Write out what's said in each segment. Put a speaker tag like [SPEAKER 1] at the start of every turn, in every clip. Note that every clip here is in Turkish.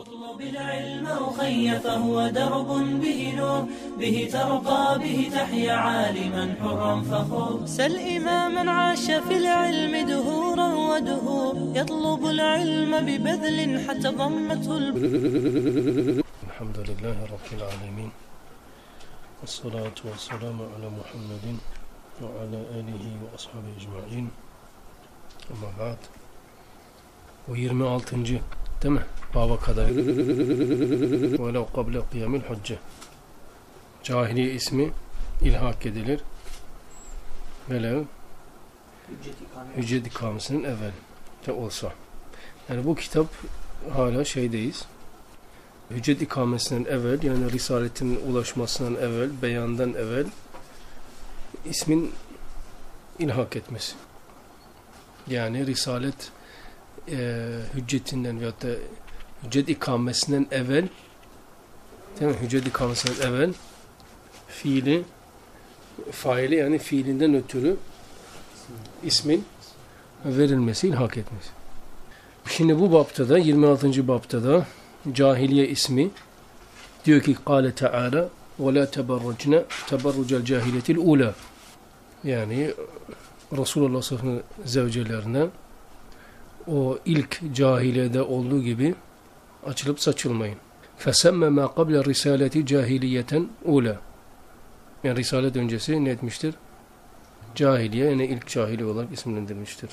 [SPEAKER 1] اطلب العلم أخي فهو درب به نور. به ترقى به تحيا عالما حرا فخور. سل إماما عاش في العلم دهورا ودهور. يطلب العلم ببذل حتى ضمته ال...
[SPEAKER 2] الحمد لله رب العالمين والصلاة والسلام على محمد وعلى آله وأصحابه أجمعين. أما بعد Bu 26. değil mi? Baba kadar. Velev kable kıyamil hücce. Cahiliye ismi ilhak edilir. Velev hüccet ikamesinin evvel de olsa. Yani bu kitap hala şeydeyiz. Hüccet ikamesinden evvel yani Risaletin ulaşmasından evvel, beyandan evvel ismin ilhak etmesi. Yani Risalet e, hüccetinden veyahut da hüccet ikamesinden evvel değil mi? Hüccet ikamesinden evvel fiili faili yani fiilinden ötürü ismin verilmesi, ilhak etmesi. Şimdi bu bapta da 26. bapta da cahiliye ismi diyor ki Kale Teala ve la teberrucne teberrucel cahiletil ula yani Resulullah sallallahu aleyhi ve sellem zevcelerine o ilk cahiliyede olduğu gibi açılıp saçılmayın. فَسَمَّ مَا قَبْلَ الرِّسَالَةِ cahiliyeten ula. Yani risalet öncesi ne etmiştir? Cahiliye yani ilk cahili olarak isimlendirmiştir.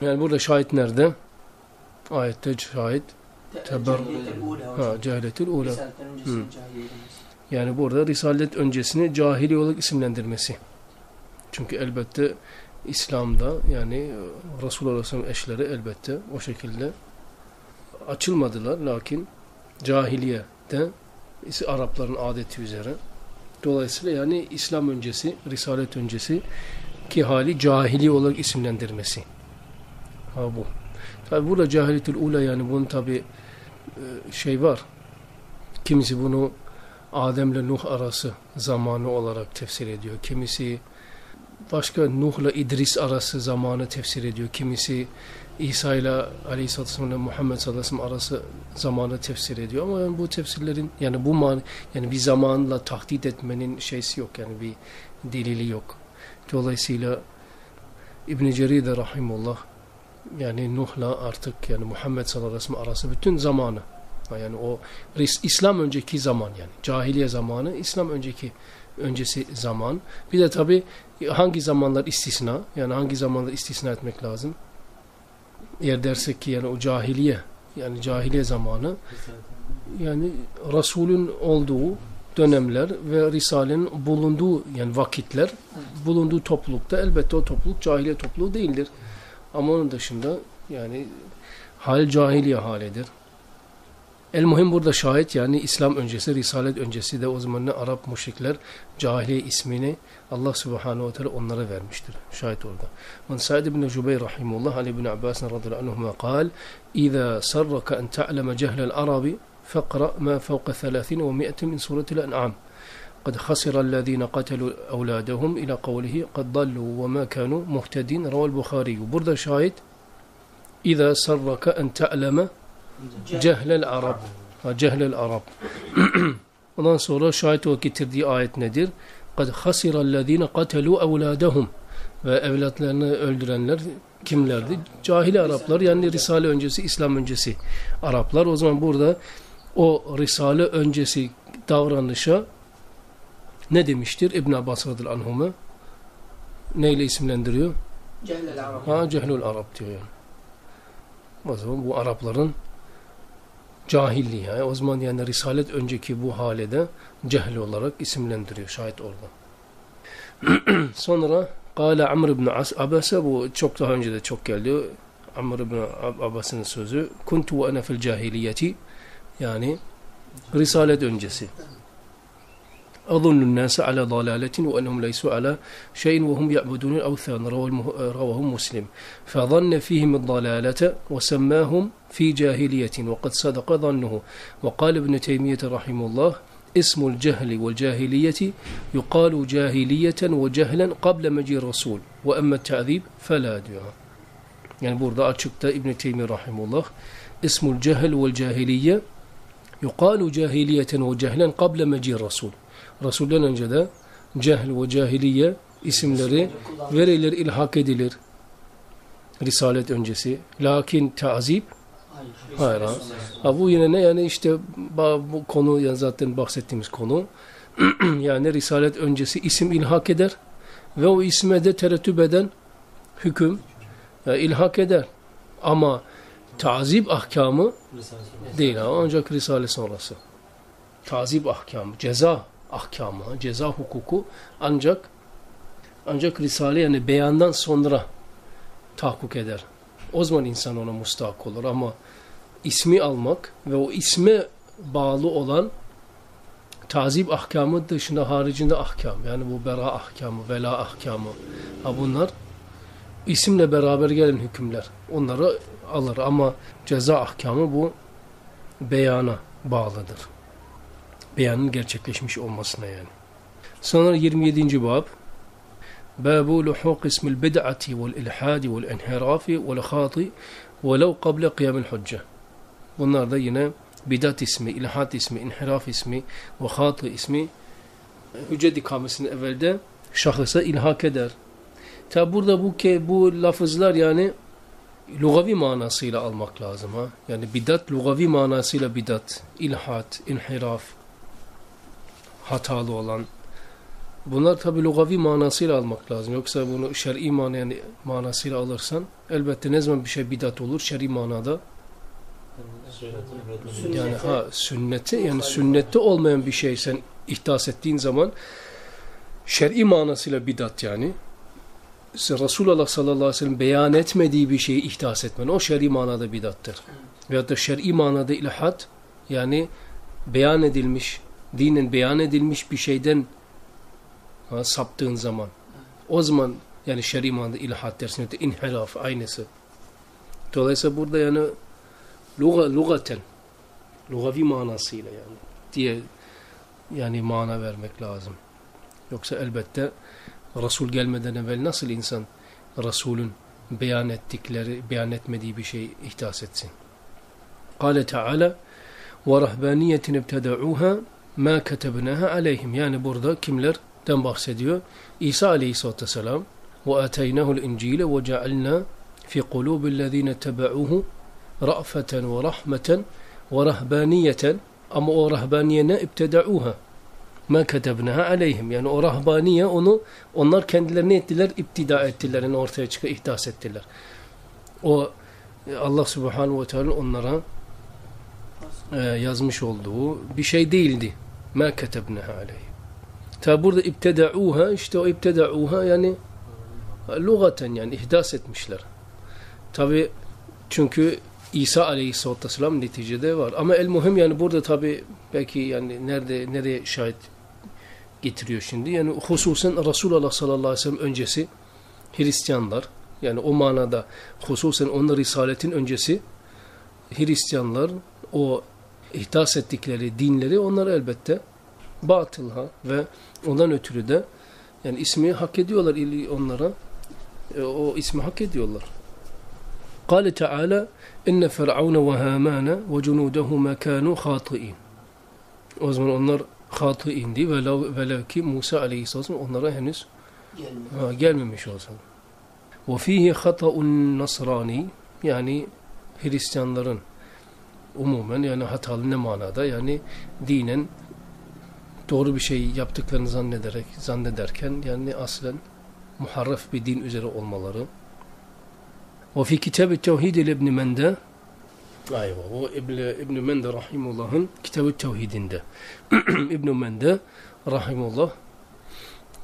[SPEAKER 2] Yani burada şahit nerede? Ayette şahit teber ha cahiletil ula. Hı. Yani burada risalet öncesini cahili olarak isimlendirmesi. Çünkü elbette İslam'da yani Resulullah Aleyhisselam eşleri elbette o şekilde açılmadılar. Lakin cahiliyede Arapların adeti üzere dolayısıyla yani İslam öncesi, Risalet öncesi ki hali cahili olarak isimlendirmesi. Ha bu. Tabi burada cahiliyetül ula yani bunun tabi şey var. Kimisi bunu Adem'le Nuh arası zamanı olarak tefsir ediyor. Kimisi başka Nuh'la İdris arası zamanı tefsir ediyor. Kimisi İsa ile Aleyhisselatü ile Muhammed sallallahu arası zamanı tefsir ediyor. Ama yani bu tefsirlerin yani bu man yani bir zamanla tahdit etmenin şeysi yok. Yani bir delili yok. Dolayısıyla İbn Cerir de rahimullah yani Nuh'la artık yani Muhammed sallallahu aleyhi arası bütün zamanı yani o İslam önceki zaman yani cahiliye zamanı İslam önceki öncesi zaman. Bir de tabi hangi zamanlar istisna yani hangi zamanlar istisna etmek lazım? Eğer dersek ki yani o cahiliye yani cahiliye zamanı yani Resulün olduğu dönemler ve Risale'nin bulunduğu yani vakitler bulunduğu toplulukta elbette o topluluk cahiliye topluluğu değildir. Ama onun dışında yani hal cahiliye halidir. El muhim burada şahit yani İslam öncesi, Risalet öncesi de o zaman ne Arap müşrikler cahiliye ismini Allah subhanahu ve teala onlara vermiştir. Şahit orada. Ve Sa'id ibn Cübeyr rahimullah Ali ibn Abbas radıyallahu anhuma قال إذا سرك أن تعلم جهل العرب فاقرأ ما فوق ثلاثين ومئة من سورة الأنعام قد خسر الذين قتلوا أولادهم إلى قوله قد ضلوا وما كانوا مهتدين روى البخاري burada şahit إذا سرك أن تعلم Cehlel Arab. Ha, cehlel Arab. Ondan sonra şahit o getirdiği ayet nedir? قَدْ خَسِرَ الَّذ۪ينَ قَتَلُوا اَوْلَادَهُمْ Ve evlatlarını öldürenler kimlerdi? Cahili Araplar yani Risale öncesi, İslam öncesi Araplar. O zaman burada o Risale öncesi davranışa ne demiştir İbn Abbas radıyallahu anhuma? Neyle isimlendiriyor?
[SPEAKER 3] Cehlel Arab.
[SPEAKER 2] Ha, Cehlül Arap diyor yani. O zaman bu Arapların cahilliği. Yani o zaman yani Risalet önceki bu halede cehl olarak isimlendiriyor şahit orada. Sonra Kale Amr ibn Abasa bu çok daha önce de çok geldi. Amr ibn Abbas'ın sözü Kuntu ve ene fil cahiliyeti yani Risalet öncesi. أظن الناس على ضلالة وأنهم ليسوا على شيء وهم يعبدون الأوثان رواه مسلم. فظن فيهم الضلالة وسماهم في جاهلية وقد صدق ظنه. وقال ابن تيمية رحمه الله اسم الجهل والجاهلية يقال جاهلية وجهلا قبل مجيء الرسول وأما التعذيب فلا دعاء. Yani burada açıkta İbn Teymi rahimullah اسم الجهل والجاهلية يقال جاهلية وجهلا قبل مجيء الرسول. Resulden önce de cehl ve cahiliye isimleri verilir, ilhak edilir. Risalet öncesi. Lakin tazip hayır. Ha. Ha, bu yine ne yani işte bu konu yani zaten bahsettiğimiz konu yani risalet öncesi isim ilhak eder ve o isme de terettüp eden hüküm yani ilhak eder. Ama tazip ahkamı değil ha, ancak risale sonrası. Tazip ahkamı, ceza ahkamı, ceza hukuku ancak ancak risale yani beyandan sonra tahakkuk eder. O zaman insan ona mustahak olur ama ismi almak ve o isme bağlı olan tazip ahkamı dışında haricinde ahkam yani bu bera ahkamı, vela ahkamı ha bunlar isimle beraber gelen hükümler. Onları alır ama ceza ahkamı bu beyana bağlıdır. Beyanın gerçekleşmiş olmasına yani. Sonra 27. bab Babu luhuk ismil bid'ati vel ilhadi vel enhirafi vel khati velev kable kıyamil hücce. Bunlar da yine bidat ismi, ilhat ismi, inhiraf ismi ve hatı ismi hüccet ikamesinin evvelde şahısa ilhak eder. Tabi burada bu ke bu lafızlar yani lugavi manasıyla almak lazım ha. Yani bidat lugavi manasıyla bidat, ilhat, inhiraf, hatalı olan. Bunlar tabi lugavi manasıyla almak lazım. Yoksa bunu şer'i mana yani manasıyla alırsan elbette ne zaman bir şey bidat olur şer'i manada yani ha sünneti yani sünnette olmayan bir şey sen ihdas ettiğin zaman şer'i manasıyla bidat yani Resulullah sallallahu aleyhi ve sellem beyan etmediği bir şeyi ihdas etmen o şer'i manada bidattır. Veyahut da şer'i manada ilhat yani beyan edilmiş dinen beyan edilmiş bir şeyden ha, saptığın zaman o zaman yani şer'i manada ilhat dersinde de inhiraf aynısı. Dolayısıyla burada yani luga, lugaten lugavi manasıyla yani diye yani mana vermek lazım. Yoksa elbette Resul gelmeden evvel nasıl insan Resul'ün beyan ettikleri, beyan etmediği bir şey ihdas etsin. Kale Teala ve rahbaniyetin ibteda'uha مَا كَتَبْنَاهَا عَلَيْهِمْ Yani burada kimlerden bahsediyor? İsa aleyhissalatü vesselam وَاَتَيْنَهُ الْاِنْجِيلَ وَجَعَلْنَا فِي قُلُوبِ الَّذ۪ينَ تَبَعُوهُ ra'feten ve rahmeten ve rahbaniyeten ama o rahbaniye ne ibteda'uha ma ketebnaha aleyhim yani o rahbaniye onu onlar kendilerine ettiler iptida ettiler yani ortaya çıkı ihdas ettiler o Allah subhanahu ve teala onlara e, yazmış olduğu bir şey değildi ma ketebnaha aleyhim tabi burada ibteda'uha işte o ibteda'uha yani lugaten yani ihdas etmişler tabi çünkü İsa aleyhisselatü vesselam neticede var. Ama el muhim yani burada tabi belki yani nerede nereye şahit getiriyor şimdi. Yani hususen Resulullah sallallahu aleyhi ve sellem öncesi Hristiyanlar yani o manada hususen onun risaletin öncesi Hristiyanlar o ihdas ettikleri dinleri onlar elbette batıl ha ve ondan ötürü de yani ismi hak ediyorlar onlara e, o ismi hak ediyorlar. قال تعالى إن فرعون وهامان وجنودهما كانوا خاطئين o zaman onlar hatıindi velev, velev ki Musa aleyhisselam onlara henüz ha, gelmemiş olsa. Ve fihi hata'un nasrani yani Hristiyanların umumen yani hatalı ne manada yani dinen doğru bir şey yaptıklarını zannederek zannederken yani aslen muharraf bir din üzere olmaları. Ve fi kitab-ı tevhid İbn Mende Ayva. O İbn, İbn Mende rahimullah'ın kitab-ı tevhidinde. İbn Mende rahimullah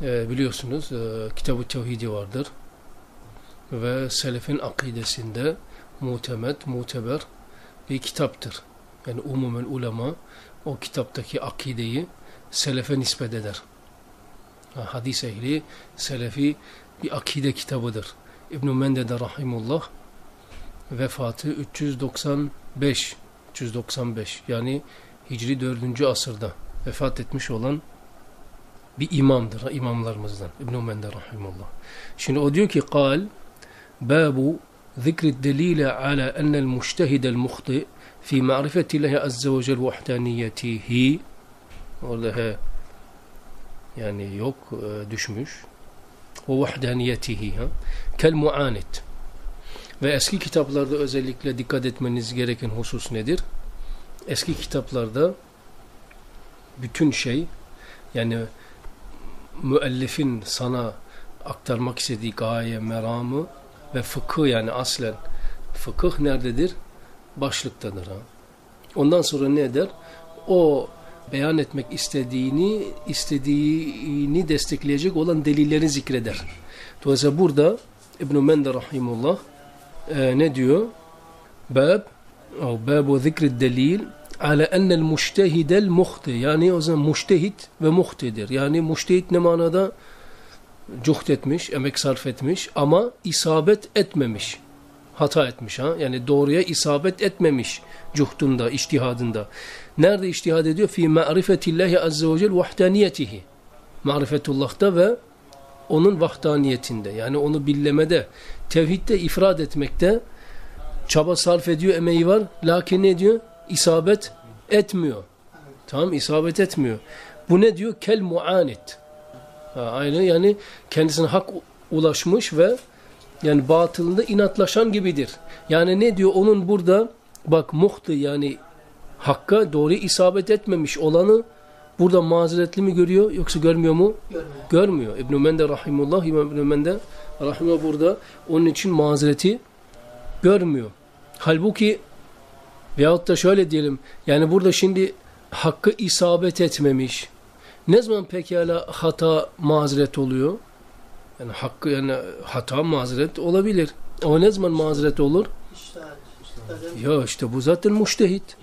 [SPEAKER 2] e, biliyorsunuz e, kitab-ı tevhidi vardır. Ve selefin akidesinde mutemet, muteber bir kitaptır. Yani umumen ulema o kitaptaki akideyi selefe nispet eder. Hadis ehli selefi bir akide kitabıdır. İbn-i Mende'de Rahimullah vefatı 395 395 yani Hicri 4. asırda vefat etmiş olan bir imamdır, imamlarımızdan İbn-i Mende Rahimullah. Şimdi o diyor ki kal babu ذكر الدليل على أن المجتهد المخطئ في معرفة الله عز وجل وحدانيته he yani yok e, düşmüş ve vahdaniyetihi ha kel muanit ve eski kitaplarda özellikle dikkat etmeniz gereken husus nedir? Eski kitaplarda bütün şey yani müellifin sana aktarmak istediği gaye, meramı ve fıkıh yani aslen fıkıh nerededir? Başlıktadır. Ha. Ondan sonra ne eder? O beyan etmek istediğini istediğini destekleyecek olan delilleri zikreder. Dolayısıyla burada İbn-i Mende Rahimullah e, ne diyor? Bab babu zikri delil ala ennel müştehidel muhti yani o zaman müştehit ve muhtidir. Yani müştehit ne manada? Cuht etmiş, emek sarf etmiş ama isabet etmemiş. Hata etmiş ha. Yani doğruya isabet etmemiş cuhtunda, iştihadında. Nerede iştihad ediyor? Fi ma'rifetillahi azze ve cel vahdaniyetihi. Marifetullah'ta ve onun vahdaniyetinde. Yani onu billemede, tevhidde ifrad etmekte çaba sarf ediyor, emeği var. Lakin ne diyor? İsabet etmiyor. Tamam isabet etmiyor. Bu ne diyor? Kel muanit. Aynı yani kendisine hak ulaşmış ve yani batılında inatlaşan gibidir. Yani ne diyor? Onun burada bak muhti yani hakka doğru isabet etmemiş olanı burada mazeretli mi görüyor yoksa görmüyor mu?
[SPEAKER 3] Görmüyor.
[SPEAKER 2] Görmüyor. İbn-i Mende Rahimullah, İbn-i Mende Rahimullah burada onun için mazereti görmüyor. Halbuki veyahut da şöyle diyelim yani burada şimdi hakkı isabet etmemiş. Ne zaman pekala hata mazeret oluyor? Yani hakkı yani hata mazeret olabilir. Ama ne zaman mazeret olur? Ya işte bu zaten müştehit.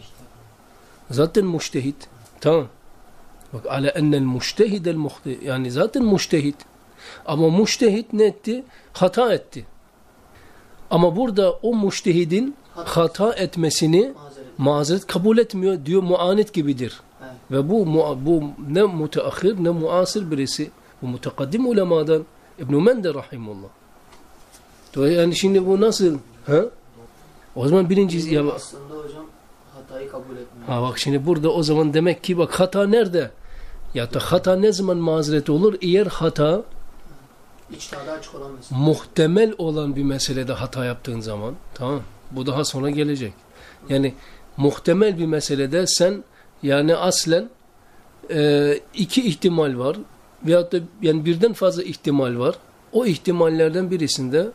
[SPEAKER 2] Zaten müştehit. Tamam. Bak ala ennel müştehidel muhti. Yani zaten müştehit. Ama müştehit ne etti? Hata etti. Ama burada o müştehidin hata etmesini
[SPEAKER 3] Mazeret.
[SPEAKER 2] kabul etmiyor diyor muanet gibidir. Ve bu bu ne müteahhir ne muasir birisi. Bu mutakaddim ulemadan İbn-i Mende rahimullah. Yani şimdi bu nasıl? Ha? O zaman birinci ya,
[SPEAKER 3] Aslında hocam hatayı kabul etmiyor.
[SPEAKER 2] Ha bak şimdi burada o zaman demek ki bak hata nerede? Ya da hata ne zaman mazeret olur? Eğer hata
[SPEAKER 3] açık olan
[SPEAKER 2] muhtemel olan bir meselede hata yaptığın zaman tamam bu daha sonra gelecek. Yani muhtemel bir meselede sen yani aslen e, iki ihtimal var veyahut da yani birden fazla ihtimal var. O ihtimallerden birisinde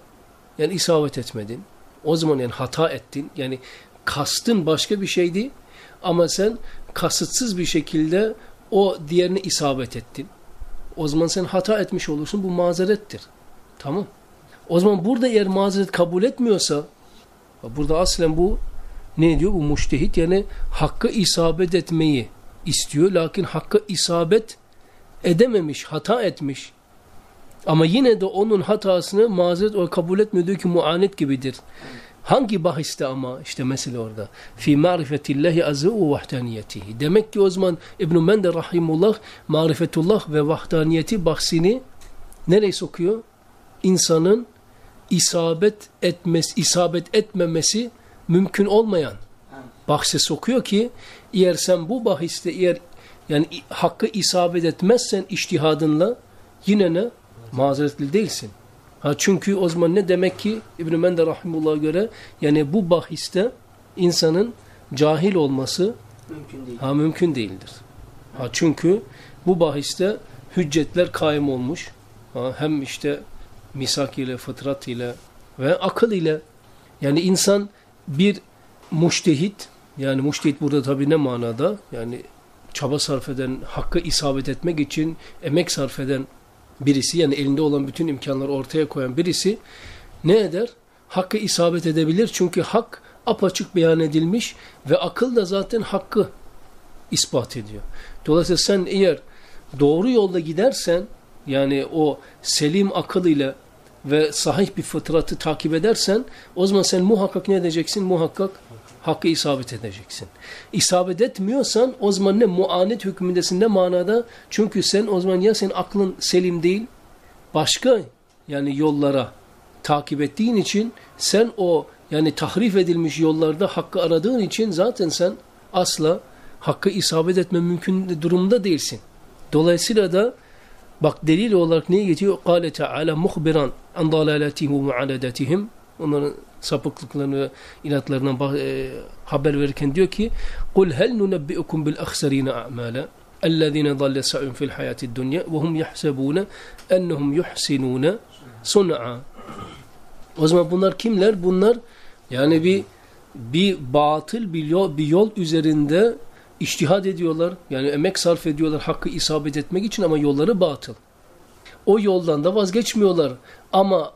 [SPEAKER 2] yani isabet etmedin. O zaman yani hata ettin. Yani kastın başka bir şeydi ama sen kasıtsız bir şekilde o diğerini isabet ettin. O zaman sen hata etmiş olursun. Bu mazerettir. Tamam. O zaman burada eğer mazeret kabul etmiyorsa burada aslen bu ne diyor? Bu müştehit yani hakkı isabet etmeyi istiyor. Lakin hakkı isabet edememiş, hata etmiş. Ama yine de onun hatasını mazeret olarak kabul etmiyor. Diyor ki muanet gibidir. Hangi bahiste ama işte mesele orada. Fi marifetillahi azze ve vahdaniyetihi. Demek ki o zaman İbn-i Mende Rahimullah marifetullah ve vahdaniyeti bahsini nereye sokuyor? İnsanın isabet etmesi, isabet etmemesi mümkün olmayan bahse sokuyor ki eğer sen bu bahiste eğer yani hakkı isabet etmezsen iştihadınla yine ne? Mazeretli değilsin. Ha çünkü o zaman ne demek ki İbn-i Mende Rahimullah'a göre yani bu bahiste insanın cahil olması
[SPEAKER 3] Mümkün değil.
[SPEAKER 2] ha mümkün değildir. Ha çünkü bu bahiste hüccetler kaim olmuş. Ha, hem işte misak ile, fıtrat ile ve akıl ile. Yani insan bir muştehit, yani muştehit burada tabi ne manada? Yani çaba sarf eden, hakkı isabet etmek için emek sarf eden birisi, yani elinde olan bütün imkanları ortaya koyan birisi ne eder? Hakkı isabet edebilir. Çünkü hak apaçık beyan edilmiş ve akıl da zaten hakkı ispat ediyor. Dolayısıyla sen eğer doğru yolda gidersen yani o selim akıl ile ve sahih bir fıtratı takip edersen o zaman sen muhakkak ne edeceksin? Muhakkak hakkı isabet edeceksin. İsabet etmiyorsan o zaman ne muanet hükmündesin ne manada? Çünkü sen o zaman ya senin aklın selim değil başka yani yollara takip ettiğin için sen o yani tahrif edilmiş yollarda hakkı aradığın için zaten sen asla hakkı isabet etme mümkün durumda değilsin. Dolayısıyla da Bak delil olarak neyi getiriyor? Kale Teala muhbiran an dalaletihim ve aledetihim. Onların sapıklıklarını ve inatlarından e, haber verirken diyor ki قُلْ هَلْ نُنَبِّئُكُمْ بِالْأَخْسَر۪ينَ أَعْمَالًا اَلَّذ۪ينَ ضَلَّ سَعُمْ فِي الْحَيَاةِ الدُّنْيَا وَهُمْ يَحْسَبُونَ اَنَّهُمْ يُحْسِنُونَ صُنْعًا O zaman bunlar kimler? Bunlar yani bir bir batıl bir yol, bir yol üzerinde iştihad ediyorlar. Yani emek sarf ediyorlar hakkı isabet etmek için ama yolları batıl. O yoldan da vazgeçmiyorlar. Ama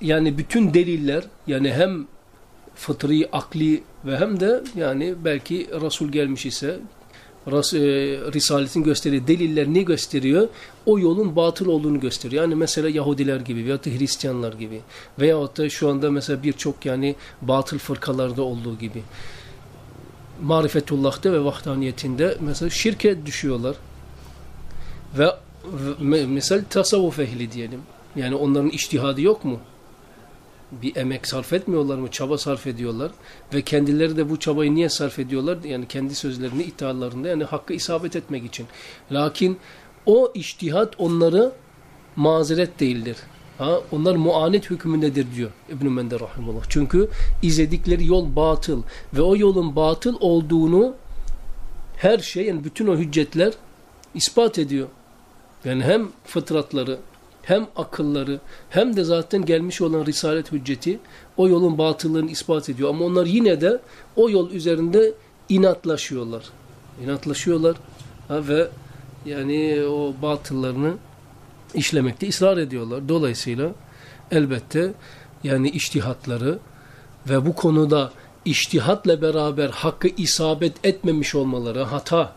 [SPEAKER 2] yani bütün deliller yani hem fıtri, akli ve hem de yani belki Resul gelmiş ise e, Risaletin gösterdiği deliller ne gösteriyor? O yolun batıl olduğunu gösteriyor. Yani mesela Yahudiler gibi veyahut da Hristiyanlar gibi veyahut da şu anda mesela birçok yani batıl fırkalarda olduğu gibi marifetullah'ta ve vahdaniyetinde mesela şirke düşüyorlar. Ve, ve mesela tasavvuf ehli diyelim. Yani onların iştihadı yok mu? bir emek sarf etmiyorlar mı? Çaba sarf ediyorlar. Ve kendileri de bu çabayı niye sarf ediyorlar? Yani kendi sözlerini, iddialarında yani hakkı isabet etmek için. Lakin o iştihat onları mazeret değildir. Ha, onlar muanet hükmündedir diyor İbn-i Mende Rahimullah. Çünkü izledikleri yol batıl ve o yolun batıl olduğunu her şey yani bütün o hüccetler ispat ediyor. Yani hem fıtratları hem akılları hem de zaten gelmiş olan risalet hücceti o yolun batıllığını ispat ediyor. Ama onlar yine de o yol üzerinde inatlaşıyorlar. İnatlaşıyorlar ha, ve yani o batıllarını işlemekte ısrar ediyorlar. Dolayısıyla elbette yani iştihatları ve bu konuda iştihatla beraber hakkı isabet etmemiş olmaları hata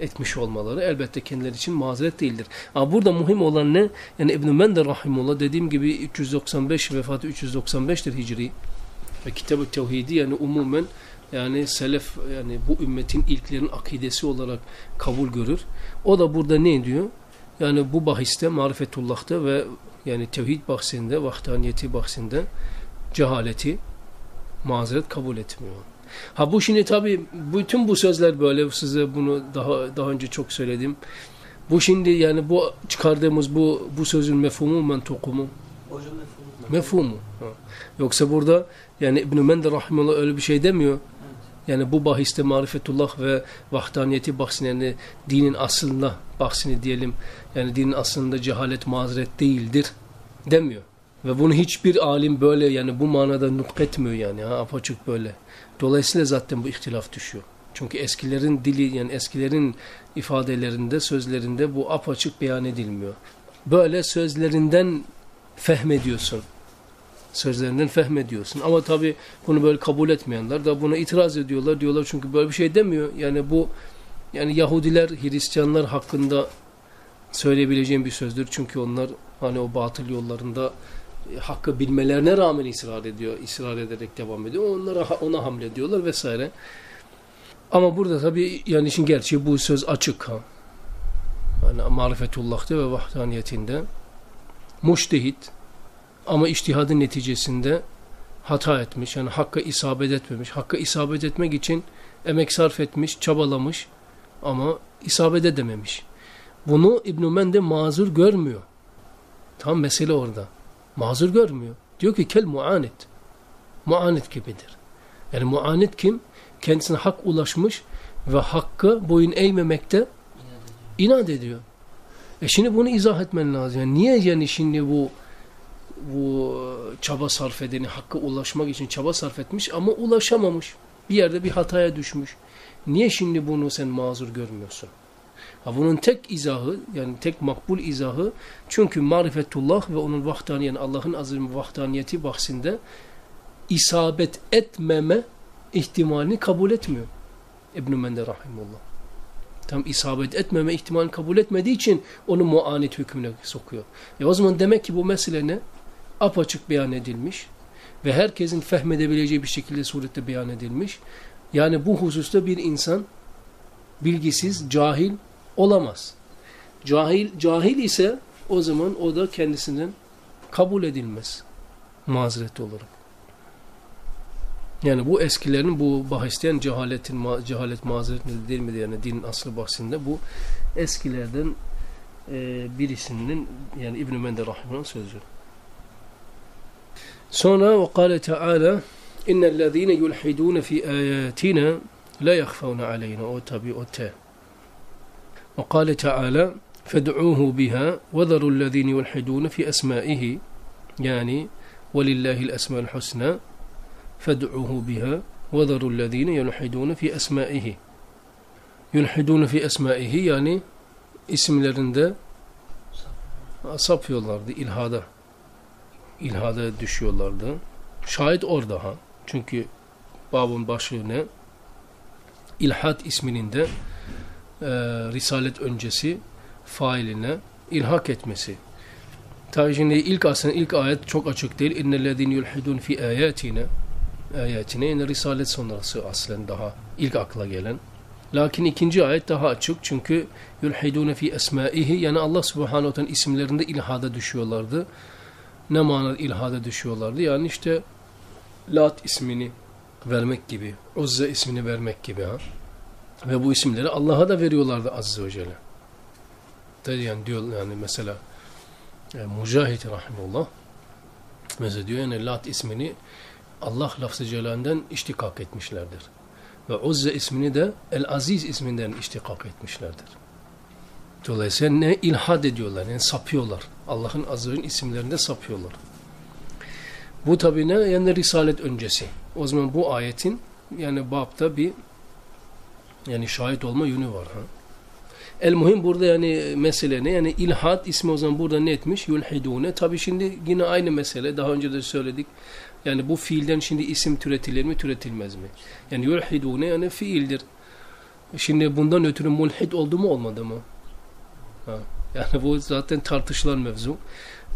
[SPEAKER 2] etmiş olmaları elbette kendileri için mazeret değildir. Ama burada muhim olan ne? Yani İbn-i Mende Rahimullah dediğim gibi 395 vefatı 395'tir Hicri. Ve Kitab-ı Tevhidi yani umumen yani selef yani bu ümmetin ilklerin akidesi olarak kabul görür. O da burada ne diyor? Yani bu bahiste marifetullah'ta ve yani tevhid bahsinde, vahdaniyeti bahsinde cehaleti mazeret kabul etmiyor. Ha bu şimdi tabi bütün bu sözler böyle size bunu daha daha önce çok söyledim. Bu şimdi yani bu çıkardığımız bu bu sözün mefhumu mentuku mu?
[SPEAKER 3] Hocam mefhumu.
[SPEAKER 2] Mefhumu. Ha. Yoksa burada yani İbn-i Mende Rahimullah öyle bir şey demiyor. Yani bu bahiste marifetullah ve vahdaniyeti bahsini yani dinin aslında bahsini diyelim yani dinin aslında cehalet mazeret değildir demiyor. Ve bunu hiçbir alim böyle yani bu manada nutk etmiyor yani ha, apaçık böyle. Dolayısıyla zaten bu ihtilaf düşüyor. Çünkü eskilerin dili yani eskilerin ifadelerinde, sözlerinde bu apaçık beyan edilmiyor. Böyle sözlerinden fehmediyorsun. Sözlerinden fehmediyorsun. Ama tabi bunu böyle kabul etmeyenler de buna itiraz ediyorlar. Diyorlar çünkü böyle bir şey demiyor. Yani bu yani Yahudiler, Hristiyanlar hakkında söyleyebileceğim bir sözdür. Çünkü onlar hani o batıl yollarında hakkı bilmelerine rağmen ısrar ediyor, ısrar ederek devam ediyor. Onlara ona hamle diyorlar vesaire. Ama burada tabi yani işin gerçeği bu söz açık ha. Yani marifetullah'ta ve vahdaniyetinde muştehit ama iştihadın neticesinde hata etmiş. Yani hakka isabet etmemiş. Hakka isabet etmek için emek sarf etmiş, çabalamış ama isabet edememiş. Bunu İbn-i Mende mazur görmüyor. Tam mesele orada mazur görmüyor. Diyor ki kel muanet. Muanet gibidir. Yani muanet kim? Kendisine hak ulaşmış ve hakkı boyun eğmemekte inat ediyor. E şimdi bunu izah etmen lazım. Yani niye yani şimdi bu bu çaba sarf edeni hakka ulaşmak için çaba sarf etmiş ama ulaşamamış. Bir yerde bir hataya düşmüş. Niye şimdi bunu sen mazur görmüyorsun? Ha bunun tek izahı yani tek makbul izahı çünkü marifetullah ve onun vahdaniyeti yani Allah'ın azim vahdaniyeti bahsinde isabet etmeme ihtimalini kabul etmiyor. İbn-i Mende Rahimullah. Tam isabet etmeme ihtimalini kabul etmediği için onu muanet hükmüne sokuyor. E o zaman demek ki bu mesele ne? Apaçık beyan edilmiş ve herkesin fehmedebileceği bir şekilde surette beyan edilmiş. Yani bu hususta bir insan bilgisiz, cahil olamaz. Cahil, cahil ise o zaman o da kendisinden kabul edilmez. Mazeret olarak. Yani bu eskilerin bu bahisten cehaletin cehalet mazeret nedir değil mi yani dinin aslı bahsinde bu eskilerden e, birisinin yani İbn-i Mende Rahim'in sözü. Sonra ve kâle Teala innellezîne yulhidûne fî âyâtina la yakhfawna aleyna o tabi o te. Kâle Teala fed'ûhu biha ve zarûllezîne yulhidûne fî esmâihi yani velillâhil esmâ'l husnâ fed'ûhu biha ve zarûllezîne yulhidûne fî esmâihi yulhidûne fî esmâihi yani isimlerinde sapıyorlardı ilhada. İlhada düşüyorlardı. Şahit orada ha. Çünkü babın başlığı ne? İlhat isminin de e, Risalet öncesi failine ilhak etmesi. Şimdi ilk aslında ilk ayet çok açık değil. İnnellezîne yulhidûn fi âyâtine ayetine yani Risalet sonrası aslen daha ilk akla gelen. Lakin ikinci ayet daha açık çünkü yulhidune fi esmaihi yani Allah subhanahu teala isimlerinde ilhada düşüyorlardı. Ne manada ilhada düşüyorlardı? Yani işte Lat ismini vermek gibi, Uzza ismini vermek gibi ha. Ve bu isimleri Allah'a da veriyorlardı azze ve celle. Tabii yani diyor yani mesela e, Mücahit rahimullah mesela diyor yani Lat ismini Allah lafzı celalinden iştikak etmişlerdir. Ve Uzza ismini de El-Aziz isminden iştikak etmişlerdir. Dolayısıyla ne ilhad ediyorlar, yani sapıyorlar. Allah'ın aziz'in isimlerinde sapıyorlar. Bu tabi ne? Yani Risalet öncesi. O zaman bu ayetin yani babda bir yani şahit olma yönü var. Ha? El muhim burada yani mesele ne? Yani ilhad ismi o zaman burada ne etmiş? Yulhidune. Tabi şimdi yine aynı mesele. Daha önce de söyledik. Yani bu fiilden şimdi isim türetilir mi, türetilmez mi? Yani yulhidune yani fiildir. Şimdi bundan ötürü mulhid oldu mu, olmadı mı? Ha. Yani bu zaten tartışılan mevzu.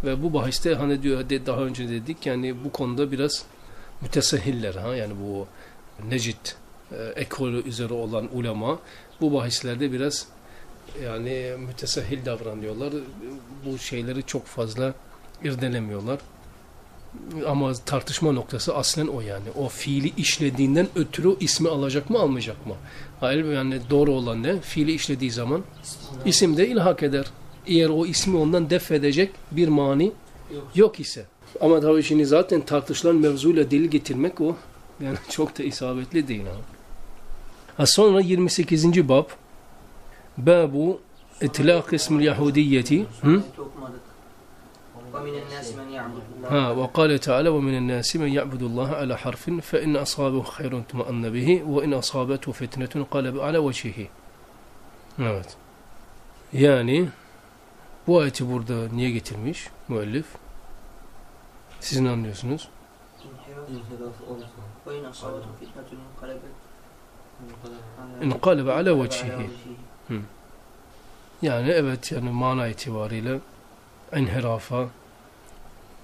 [SPEAKER 2] Ve bu bahiste hani diyor daha önce dedik yani bu konuda biraz mütesahhiller ha yani bu Necid e, ekolü üzere olan ulema bu bahislerde biraz yani mütesahhil davranıyorlar. Bu şeyleri çok fazla irdelemiyorlar. Ama tartışma noktası aslen o yani. O fiili işlediğinden ötürü ismi alacak mı almayacak mı? Hayır yani doğru olan ne? Fiili işlediği zaman isim de ilhak eder. Eğer o ismi ondan def edecek bir mani
[SPEAKER 3] Yok.
[SPEAKER 2] ise. Ama tabii şimdi zaten tartışılan mevzuyla delil getirmek o yani çok da isabetli değil. Ha. Ha sonra 28. bab Babu itlaq ismil yahudiyeti Hı?
[SPEAKER 3] Ha, ve kâle
[SPEAKER 2] teâlâ ve minen nâsi men ya'budullâhe ala harfin fe in asâbehu hayrun tumanne bihi ve in asâbetu fitnetun kalebe ala veçihi. Evet. Yani bu ayeti burada niye getirmiş müellif? Siz ne anlıyorsunuz?
[SPEAKER 3] İnhiraf olsun. Ve in asâbetu fitnetun kalebe
[SPEAKER 2] İnqalebe ala vecihi. Yani evet yani mana itibariyle inhirafa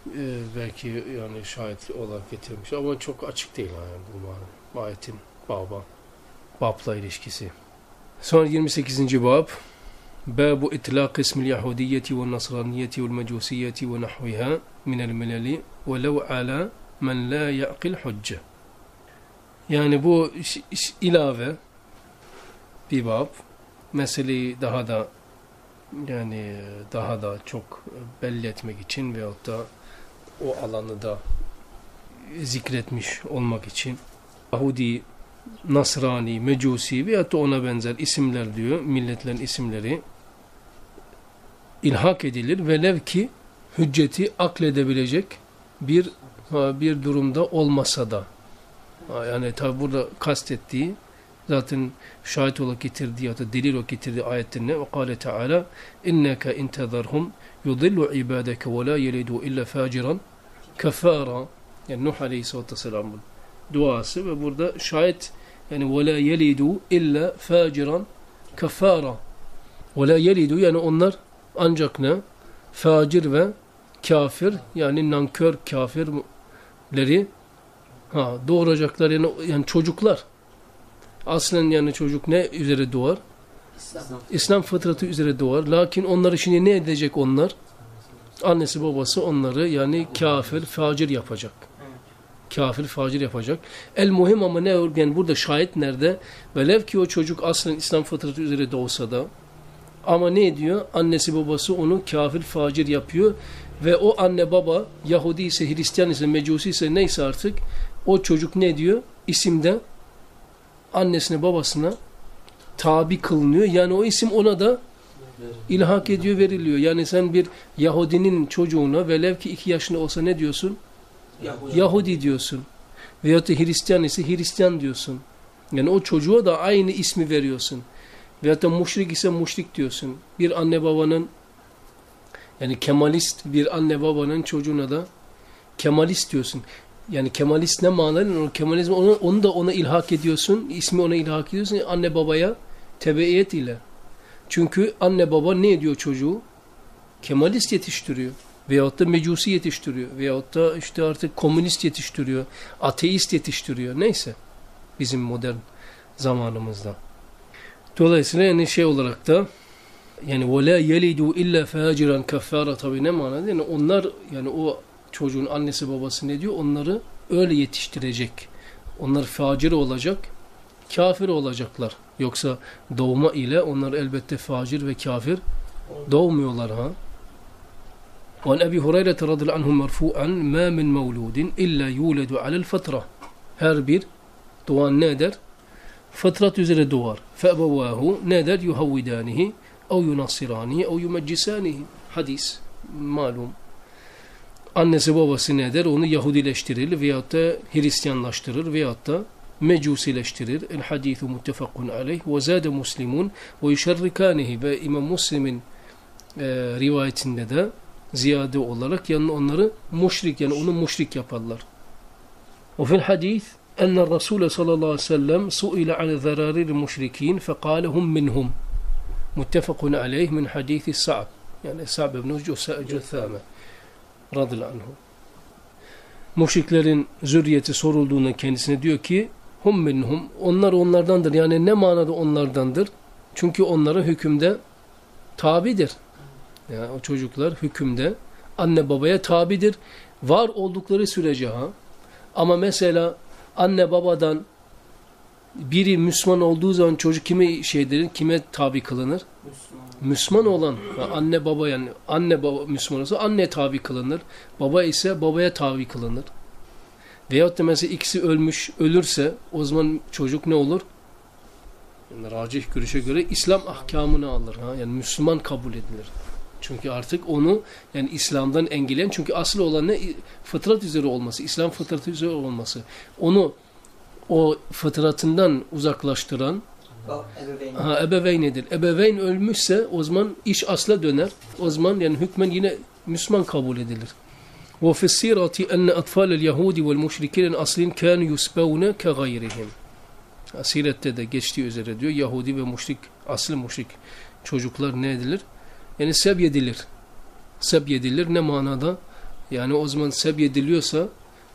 [SPEAKER 2] e, belki yani şahit olarak getirmiş ama çok açık değil yani bu mana. Ayetin baba babla ilişkisi. Sonra 28. bab Babu itlaq ismil Yahudiyeti ve Nasraniyeti ve Mecusiyeti ve nahviha minel meleli ve lev ala Yani bu ilave bir bab. Meseleyi daha da yani daha da çok belli etmek için veyahut da o alanı da zikretmiş olmak için Yahudi, Nasrani, Mecusi veyahut da ona benzer isimler diyor, milletlerin isimleri ilhak edilir. Velev ki hücceti akledebilecek bir bir durumda olmasa da yani tabi burada kastettiği zaten şahit olarak getirdiği ya da delil olarak getirdiği ayette ne? Ve kâle Teala inneke intezarhum yudillu ibadeke ve la yelidu illa faciran kefara yani Nuh Aleyhisselatü Vesselam'ın duası ve burada şahit yani yelidu illa faciran kefara ve la yelidu yani onlar ancak ne? Facir ve kafir yani nankör kafirleri ha, doğuracaklar yani, yani çocuklar aslen yani çocuk ne üzere doğar?
[SPEAKER 3] İslam.
[SPEAKER 2] İslam fıtratı üzere doğar. Lakin onları şimdi ne edecek onlar? Annesi babası onları yani kafir, facir yapacak. Kafir, facir yapacak. El muhim ama ne yani burada şahit nerede? Velev ki o çocuk aslında İslam fıtratı üzere doğsa da ama ne diyor? Annesi babası onu kafir, facir yapıyor ve o anne baba Yahudi ise, Hristiyan ise, Mecusi ise neyse artık o çocuk ne diyor? İsimde annesine babasına tabi kılınıyor. Yani o isim ona da ilhak ediyor, veriliyor. Yani sen bir Yahudinin çocuğuna velev ki iki yaşında olsa ne diyorsun?
[SPEAKER 3] Yahudi.
[SPEAKER 2] Yahudi diyorsun. Veyahut da Hristiyan ise Hristiyan diyorsun. Yani o çocuğa da aynı ismi veriyorsun. Veyahut da müşrik ise müşrik diyorsun. Bir anne babanın yani kemalist bir anne babanın çocuğuna da kemalist diyorsun. Yani kemalist ne manalı? O kemalizm onu, onu da ona ilhak ediyorsun. ismi ona ilhak ediyorsun. Anne babaya tebeiyet ile. Çünkü anne baba ne ediyor çocuğu? Kemalist yetiştiriyor. Veyahut da mecusi yetiştiriyor. Veyahut da işte artık komünist yetiştiriyor. Ateist yetiştiriyor. Neyse. Bizim modern zamanımızda. Dolayısıyla yani şey olarak da yani وَلَا يَلِدُوا illa faciran kafara tabi ne manada? Yani onlar yani o çocuğun annesi babası ne diyor? Onları öyle yetiştirecek. Onlar facir olacak, kafir olacaklar. Yoksa doğma ile onlar elbette facir ve kafir doğmuyorlar ha. وعن أبي هريرة رضي الله عنه مرفوعا ما من مولود إلا يولد على الفترة her bir doğan ne eder? Fıtrat üzere doğar. فَأَبَوَاهُ ne eder? يُهَوِّدَانِهِ اَوْ يُنَصِّرَانِهِ اَوْ يُمَجِّسَانِهِ Hadis, malum. Annesi babası ne eder? Onu Yahudileştirir veyahut da Hristiyanlaştırır veyahut da Mecusileştirir. El hadithu muttefakun aleyh ve zâde muslimun ve yüşerrikânihi ve İmam Muslim'in e, rivayetinde de ziyade olarak yani onları müşrik yani onu müşrik yaparlar. Ve fil hadis أن الرسول صلى الله عليه وسلم سئل عن ذرارير المشركين فقال هم منهم متفق عليه من حديث الصعب يعني صعب بن radıyallahu anhu. Muşriklerin zürriyeti sorulduğunda kendisine diyor ki hum minhum onlar onlardandır. Yani ne manada onlardandır? Çünkü onlara hükümde tabidir. Yani o çocuklar hükümde anne babaya tabidir. Var oldukları sürece ha. Ama mesela anne babadan biri Müslüman olduğu zaman çocuk kime şeydir, kime tabi kılınır?
[SPEAKER 3] Müslüman.
[SPEAKER 2] Müslüman olan anne baba yani anne baba Müslüman olsa anne tabi kılınır. Baba ise babaya tabi kılınır. Veyahut da mesela ikisi ölmüş, ölürse o zaman çocuk ne olur? Yani racih görüşe göre İslam ahkamını alır. Ha? Yani Müslüman kabul edilir. Çünkü artık onu yani İslam'dan engelleyen çünkü asıl olan ne? Fıtrat üzere olması, İslam fıtratı üzere olması. Onu o fıtratından uzaklaştıran. ha, ebeveynedir. Ebeveyn ölmüşse o zaman iş asla döner. O zaman yani hükmen yine Müslüman kabul edilir. وفي السيرة أن أطفال اليهود والمشركين أصلين كانوا يسبون كغيرهم. Sirette de geçtiği üzere diyor Yahudi ve müşrik, aslı müşrik çocuklar ne edilir? Yani sebyedilir. Sebyedilir ne manada? Yani o zaman sebyediliyorsa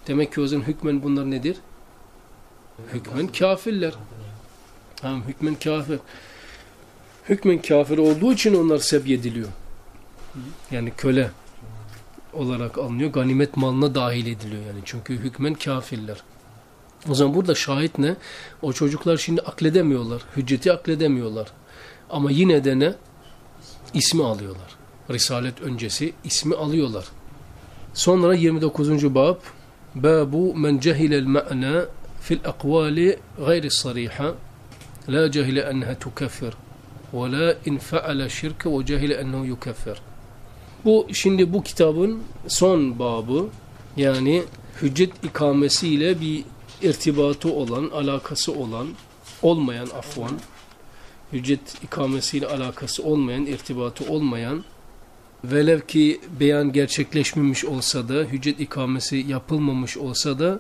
[SPEAKER 2] demek ki o zaman hükmen bunlar nedir? Hükmen kafirler. Tamam hükmen kafir. Hükmen kafir olduğu için onlar sebyediliyor. Yani köle olarak alınıyor. Ganimet malına dahil ediliyor yani. Çünkü hükmen kafirler. O zaman burada şahit ne? O çocuklar şimdi akledemiyorlar. Hücceti akledemiyorlar. Ama yine de ne? İsmi alıyorlar. Risalet öncesi ismi alıyorlar. Sonra 29. bab Babu men cehilel ma'na fil akvali gayri sariha enha tukeffir ve la in feale şirke ve cehile ennehu yukeffir. Bu şimdi bu kitabın son babı yani hüccet ikamesiyle bir irtibatı olan, alakası olan, olmayan afvan, hüccet ikamesiyle alakası olmayan, irtibatı olmayan, velev ki beyan gerçekleşmemiş olsa da, hüccet ikamesi yapılmamış olsa da,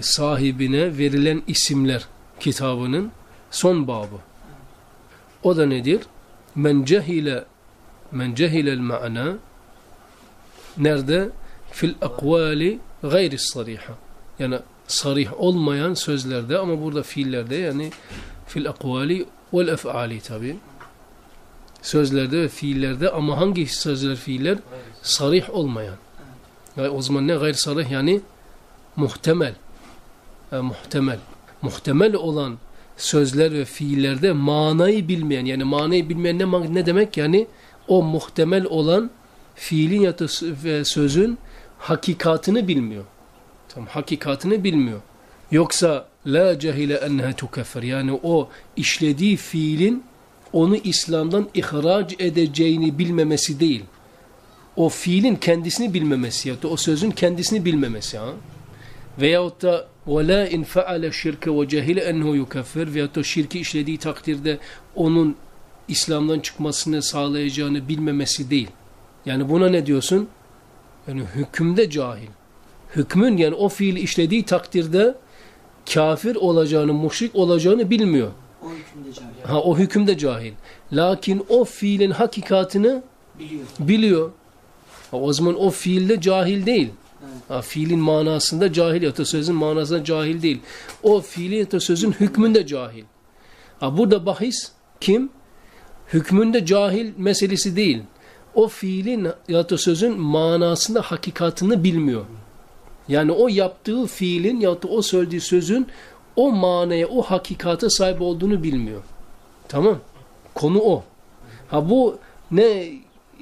[SPEAKER 2] sahibine verilen isimler kitabının son babı. O da nedir? Men cehile men cehilel ma'na nerede? Fil akvali gayri sariha. Yani sarih olmayan sözlerde ama burada fiillerde yani fil akvali vel ef'ali tabi. Sözlerde ve fiillerde ama hangi sözler fiiller? Sarih olmayan. Yani o zaman ne gayr sarih yani muhtemel. Yani muhtemel. Muhtemel olan sözler ve fiillerde manayı bilmeyen yani manayı bilmeyen ne, ne demek? Yani o muhtemel olan fiilin ya da sözün hakikatını bilmiyor. Tam hakikatını bilmiyor. Yoksa la cehile enha tukeffer yani o işlediği fiilin onu İslam'dan ihraç edeceğini bilmemesi değil. O fiilin kendisini bilmemesi ya da o sözün kendisini bilmemesi. Ha? Veyahut da وَلَا اِنْ فَعَلَ شِرْكَ وَجَهِلَ اَنْهُ يُكَفِّرْ Veyahut da şirki işlediği takdirde onun İslam'dan çıkmasını sağlayacağını bilmemesi değil. Yani buna ne diyorsun? Yani hükümde cahil. Hükmün yani o fiil işlediği takdirde kafir olacağını, müşrik olacağını bilmiyor.
[SPEAKER 3] O hükümde cahil.
[SPEAKER 2] Ha o hükümde cahil. Lakin o fiilin hakikatını
[SPEAKER 3] Biliyor.
[SPEAKER 2] biliyor. Ha, o zaman o fiilde cahil değil. Ha, fiilin manasında cahil, atasözün manasında cahil değil. O fiili atasözün hükmünde cahil. Ha, burada bahis kim? Hükmünde cahil meselesi değil. O fiilin atasözün manasında hakikatını bilmiyor. Yani o yaptığı fiilin ya da o söylediği sözün o manaya, o hakikate sahip olduğunu bilmiyor. Tamam. Konu o. Ha bu ne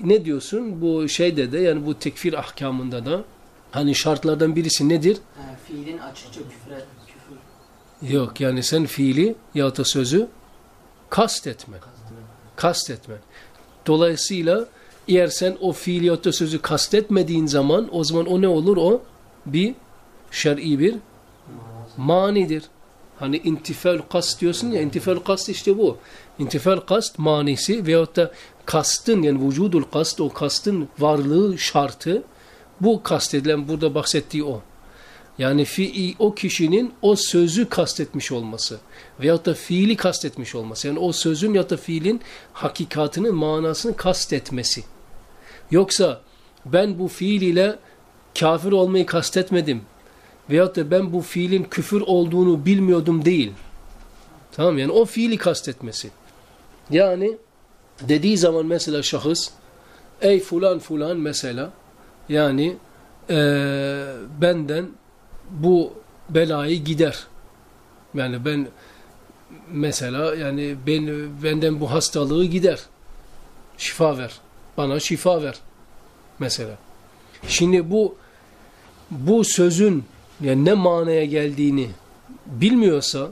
[SPEAKER 2] ne diyorsun? Bu şeyde de yani bu tekfir ahkamında da hani şartlardan birisi nedir?
[SPEAKER 3] Ha, fiilin açıkça küfür, küfür
[SPEAKER 2] Yok yani sen fiili ya da sözü kastetmen. Kastetmen. Dolayısıyla eğer sen o fiili ya da sözü kastetmediğin zaman o zaman o ne olur o? Bir şer'i bir manidir. Hani intifal kast diyorsun ya intifal kast işte bu. İntifal kast manisi veyahut da kastın yani vücudul kast o kastın varlığı şartı bu kastedilen burada bahsettiği o. Yani fi o kişinin o sözü kastetmiş olması veyahut da fiili kastetmiş olması. Yani o sözün ya da fiilin hakikatinin manasını kastetmesi. Yoksa ben bu fiil ile kafir olmayı kastetmedim. Veyahut da ben bu fiilin küfür olduğunu bilmiyordum değil. Tamam yani o fiili kastetmesi. Yani dediği zaman mesela şahıs ey fulan fulan mesela yani eee, benden bu belayı gider. Yani ben mesela yani ben benden bu hastalığı gider. Şifa ver. Bana şifa ver. Mesela. Şimdi bu bu sözün yani ne manaya geldiğini bilmiyorsa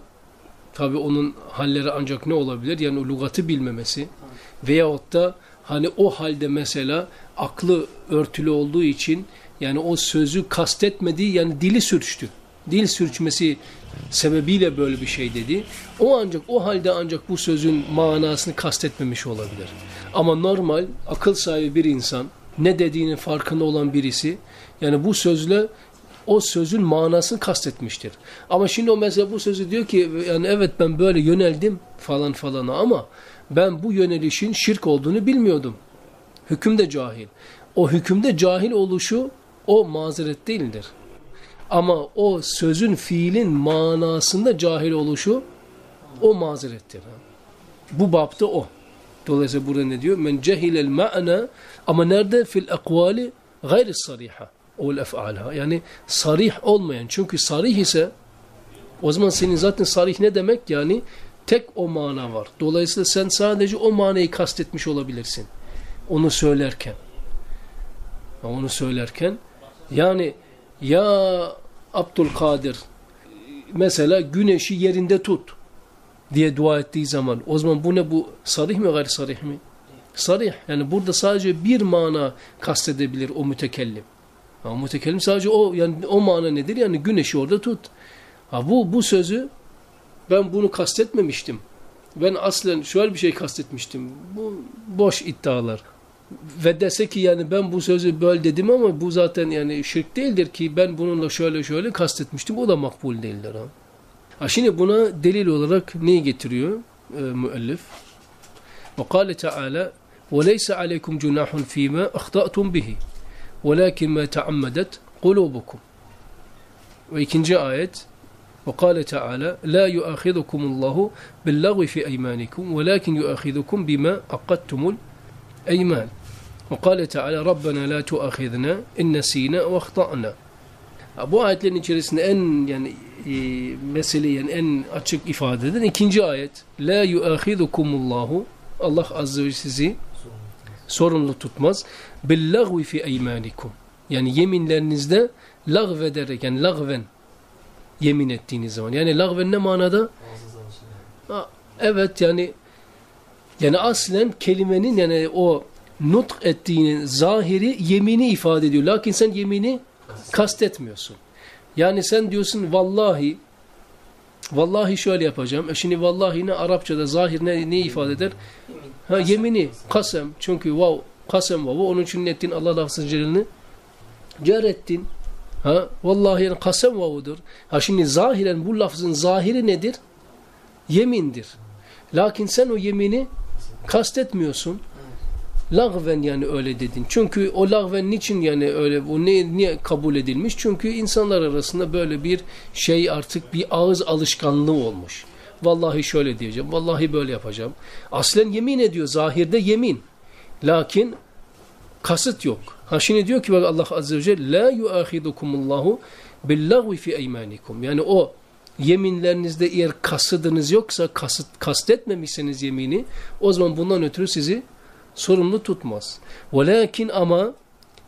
[SPEAKER 2] tabi onun halleri ancak ne olabilir? Yani o lügatı bilmemesi veyahut da hani o halde mesela aklı örtülü olduğu için yani o sözü kastetmediği yani dili sürçtü. Dil sürçmesi sebebiyle böyle bir şey dedi. O ancak o halde ancak bu sözün manasını kastetmemiş olabilir. Ama normal akıl sahibi bir insan ne dediğinin farkında olan birisi yani bu sözle o sözün manasını kastetmiştir. Ama şimdi o mesela bu sözü diyor ki yani evet ben böyle yöneldim falan falana ama ben bu yönelişin şirk olduğunu bilmiyordum. Hükümde cahil. O hükümde cahil oluşu o mazeret değildir. Ama o sözün fiilin manasında cahil oluşu o mazerettir. Bu bapta o. Dolayısıyla burada ne diyor? Men cehilel ma'na ama nerede? Fil ekvali gayri sariha. O ef'alha. Yani sarih olmayan. Çünkü sarih ise o zaman senin zaten sarih ne demek? Yani tek o mana var. Dolayısıyla sen sadece o manayı kastetmiş olabilirsin. Onu söylerken. Onu söylerken yani ya Abdülkadir mesela güneşi yerinde tut diye dua ettiği zaman o zaman bu ne bu sarih mi gayri sarih mi? Sarih yani burada sadece bir mana kastedebilir o mütekellim. Ama mütekellim sadece o yani o mana nedir? Yani güneşi orada tut. Ha bu bu sözü ben bunu kastetmemiştim. Ben aslen şöyle bir şey kastetmiştim. Bu boş iddialar Ve dese ki yani ben bu sözü böyle dedim ama bu zaten yani şirk değildir ki ben bununla şöyle şöyle kastetmiştim. O da makbul değildir. Ha. ha şimdi buna delil olarak neyi getiriyor e, müellif? وقال تعالى وليس عليكم جناح فيما أخطأتم به ولكن ما تعمدت قلوبكم ve ikinci ayet وقال تعالى لا يؤاخذكم الله باللغو في أيمانكم ولكن يؤاخذكم بما عقدتم الأيمان وقال تعالى ربنا لا تؤاخذنا إن نسينا واخطأنا Bu ayetlerin içerisinde en yani e, mesele yani en açık ifade eden ikinci ayet. La yuahidukumullahu Allah azze ve sizi sorumlu tutmaz. Billagvi fi eymanikum. Yani yeminlerinizde lagvederek yani lagven yemin ettiğiniz zaman. Yani lagven ne manada? Ha, evet yani yani aslen kelimenin yani o nutk ettiğinin zahiri yemini ifade ediyor. Lakin sen yemini kastetmiyorsun. Yani sen diyorsun vallahi vallahi şöyle yapacağım. E şimdi vallahi ne Arapçada zahir ne, ne ifade eder? Ha yemini, kasem. Çünkü vav, kasem vavu onun için ettin Allah lafzı celilini cer ettin. Ha vallahi yani kasem vavudur. Ha şimdi zahiren bu lafzın zahiri nedir? Yemindir. Lakin sen o yemini kastetmiyorsun. Lagven yani öyle dedin. Çünkü o lagven niçin yani öyle bu ne, niye kabul edilmiş? Çünkü insanlar arasında böyle bir şey artık bir ağız alışkanlığı olmuş. Vallahi şöyle diyeceğim. Vallahi böyle yapacağım. Aslen yemin ediyor. Zahirde yemin. Lakin kasıt yok. Ha şimdi diyor ki bak Allah Azze ve Celle La yuahidukumullahu billahvi fi eymanikum. Yani o yeminlerinizde eğer kasıdınız yoksa kasıt, kastetmemişseniz yemini o zaman bundan ötürü sizi sorumlu tutmaz. Velakin ama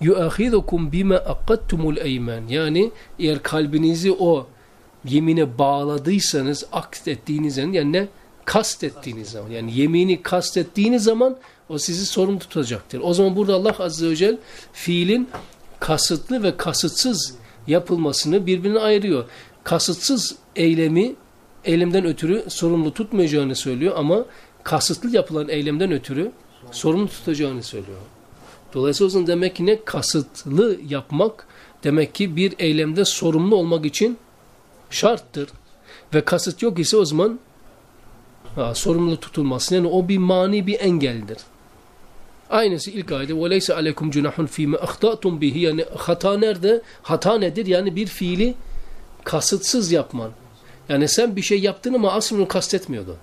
[SPEAKER 2] yuahidukum bima aqattumul eyman. Yani eğer kalbinizi o yemine bağladıysanız, akt ettiğiniz zaman yani ne? Kastettiğiniz zaman. Yani yemini kastettiğiniz zaman o sizi sorumlu tutacaktır. O zaman burada Allah Azze ve Celle fiilin kasıtlı ve kasıtsız yapılmasını birbirine ayırıyor. Kasıtsız eylemi eylemden ötürü sorumlu tutmayacağını söylüyor ama kasıtlı yapılan eylemden ötürü sorumlu tutacağını söylüyor. Dolayısıyla o zaman demek ki ne? Kasıtlı yapmak demek ki bir eylemde sorumlu olmak için şarttır. Ve kasıt yok ise o zaman ha, sorumlu tutulması. Yani o bir mani bir engeldir. Aynısı ilk ayette وَلَيْسَ عَلَيْكُمْ جُنَحٌ ف۪ي مَا اَخْتَأْتُمْ بِهِ Yani hata nerede? Hata nedir? Yani bir fiili kasıtsız yapman. Yani sen bir şey yaptın ama aslında kastetmiyordun.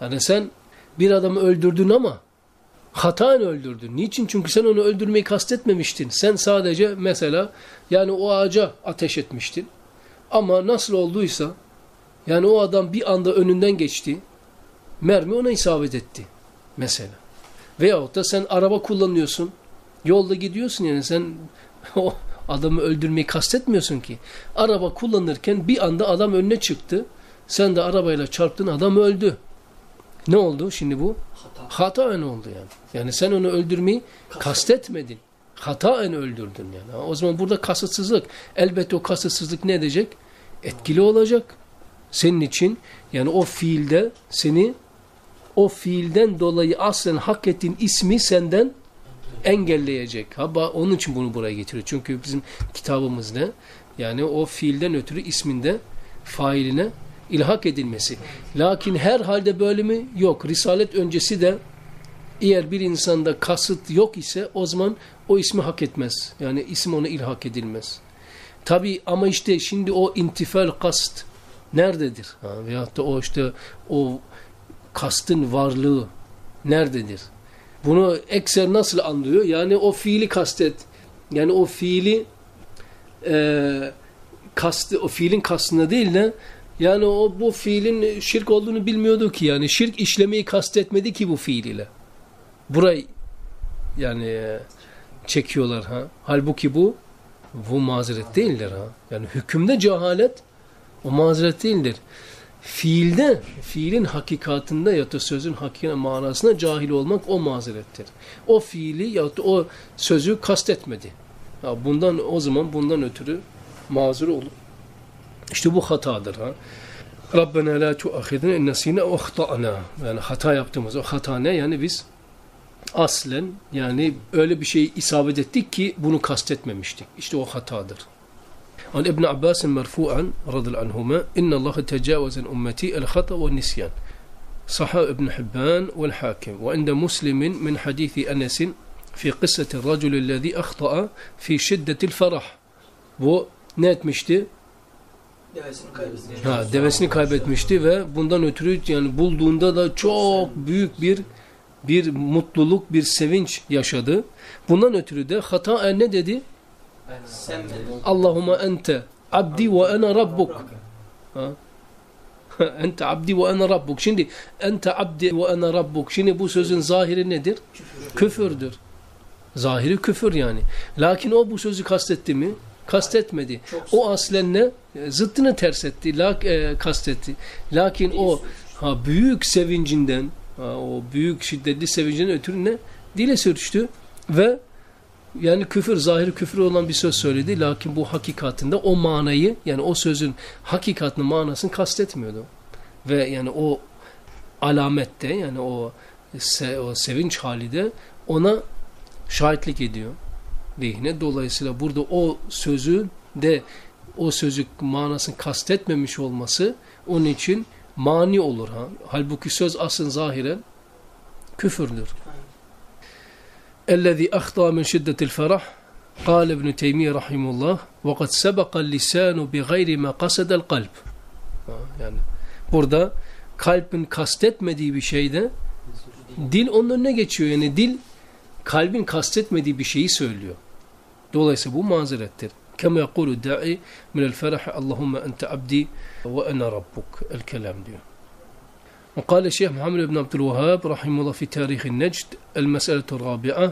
[SPEAKER 2] Yani sen bir adamı öldürdün ama hataen öldürdün. Niçin? Çünkü sen onu öldürmeyi kastetmemiştin. Sen sadece mesela yani o ağaca ateş etmiştin. Ama nasıl olduysa yani o adam bir anda önünden geçti. Mermi ona isabet etti. Mesela. Veyahut da sen araba kullanıyorsun. Yolda gidiyorsun yani sen o adamı öldürmeyi kastetmiyorsun ki. Araba kullanırken bir anda adam önüne çıktı. Sen de arabayla çarptın adam öldü. Ne oldu şimdi bu? Hata. Hataen oldu yani. Yani sen onu öldürmeyi Kastet. kastetmedin. Hataen öldürdün yani. O zaman burada kasıtsızlık. Elbette o kasıtsızlık ne edecek? Etkili olacak. Senin için yani o fiilde seni o fiilden dolayı aslen hak ettiğin ismi senden engelleyecek. Ha, onun için bunu buraya getiriyor. Çünkü bizim kitabımız ne? Yani o fiilden ötürü isminde failine ilhak edilmesi. Lakin her halde böyle mi? Yok. Risalet öncesi de eğer bir insanda kasıt yok ise o zaman o ismi hak etmez. Yani isim ona ilhak edilmez. Tabi ama işte şimdi o intifal kast nerededir? Ha, veyahut da o işte o kastın varlığı nerededir? Bunu ekser nasıl anlıyor? Yani o fiili kastet. Yani o fiili e, kastı, o fiilin kastına değil de yani o bu fiilin şirk olduğunu bilmiyordu ki yani şirk işlemeyi kastetmedi ki bu fiil ile. Burayı yani çekiyorlar ha. Halbuki bu bu mazeret değildir ha. Yani hükümde cehalet o mazeret değildir. Fiilde, fiilin hakikatında ya da sözün hakikatine manasına cahil olmak o mazerettir. O fiili ya da o sözü kastetmedi. Ya bundan o zaman bundan ötürü mazur olur. İşte bu hatadır ha. Rabbena la tuahidna in nesina ve ahtana. Yani hata yaptığımız o hata ne? Yani biz aslen yani öyle bir şey isabet ettik ki bunu kastetmemiştik. İşte o hatadır. An İbn Abbas merfu'an radıyallahu anhuma inna Allah tecavüzen ummeti el hata ve nisyan. Sahha İbn Hibban vel Hakim ve inde Muslimin min hadithi Enes'in fi kıssati racul lezi ahta'a fi şiddetil ferah. Bu ne etmişti?
[SPEAKER 3] Devesini.
[SPEAKER 2] Ha, devesini kaybetmişti ve bundan ötürü yani bulduğunda da çok büyük bir bir mutluluk, bir sevinç yaşadı. Bundan ötürü de hata ne dedi? Allahümme ente abdi ve ene rabbuk. Ha? ente abdi ve ene rabbuk. Şimdi ente abdi ve ene rabbuk. Şimdi bu sözün zahiri nedir? Küfürdür. Zahiri küfür yani. Lakin o bu sözü kastetti mi? Kastetmedi. O aslen ne? E, Zıttını ters etti. Lak, e, kastetti. Lakin o ha, büyük sevincinden, ha, o büyük şiddetli sevincinden ötürü ne? Dile sürçtü ve yani küfür, zahiri küfür olan bir söz söyledi. Lakin bu hakikatinde o manayı, yani o sözün hakikatinin manasını kastetmiyordu. Ve yani o alamette, yani o, se, o sevinç hali de ona şahitlik ediyor lehine. Dolayısıyla burada o sözü de o sözü manasını kastetmemiş olması onun için mani olur. Ha? Halbuki söz aslında zahiren küfürdür. الذي أخطأ من شدة الفرح قال ابن تيمية رحمه الله وقد سبق اللسان بغير ما قصد القلب Ha, yani burada kalbin kastetmediği bir şeyde dil onun önüne geçiyor. Yani dil kalbin kastetmediği bir şeyi söylüyor. Dolayısıyla bu mazerettir. Kema yekulu da'i minel ferah Allahümme ente abdi ve ene rabbuk. El kelam diyor. وقال الشيخ محمد بن عبد الوهاب رحمه الله في تاريخ النجد المسألة الرابعة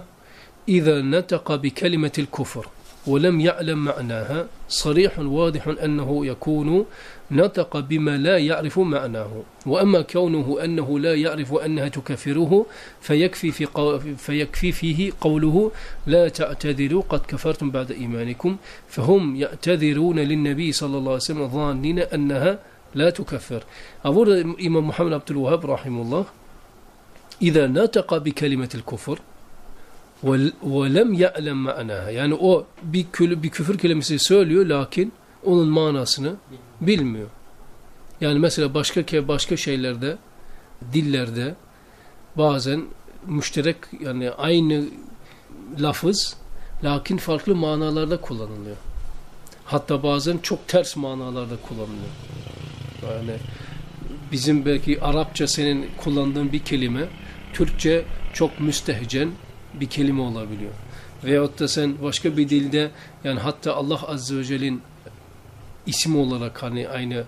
[SPEAKER 2] إذا نطق بكلمة الكفر ولم يعلم معناها صريح واضح أنه يكون نطق بما لا يعرف معناه. وأما كونه أنه لا يعرف أنها تكفره فيكفي, في قو فيكفي فيه قوله لا تعتذروا قد كفرتم بعد إيمانكم. فهم يعتذرون للنبي صلى الله عليه وسلم ظانين أنها لا تكفر. أقول إمام محمد عبد الوهاب رحمه الله إذا نطق بكلمة الكفر وَلَمْ يَعْلَمْ مَعْنَاهَا o bir, kül- bir lakin onun manasını bilmiyor. Yani mesela başka başka şeylerde dillerde bazen müşterek yani aynı lafız lakin farklı manalarda kullanılıyor. Hatta bazen çok ters manalarda kullanılıyor. Yani bizim belki Arapça senin kullandığın bir kelime Türkçe çok müstehcen bir kelime olabiliyor. Veyahut da sen başka bir dilde yani hatta Allah Azze ve Celle'nin ismi olarak hani aynı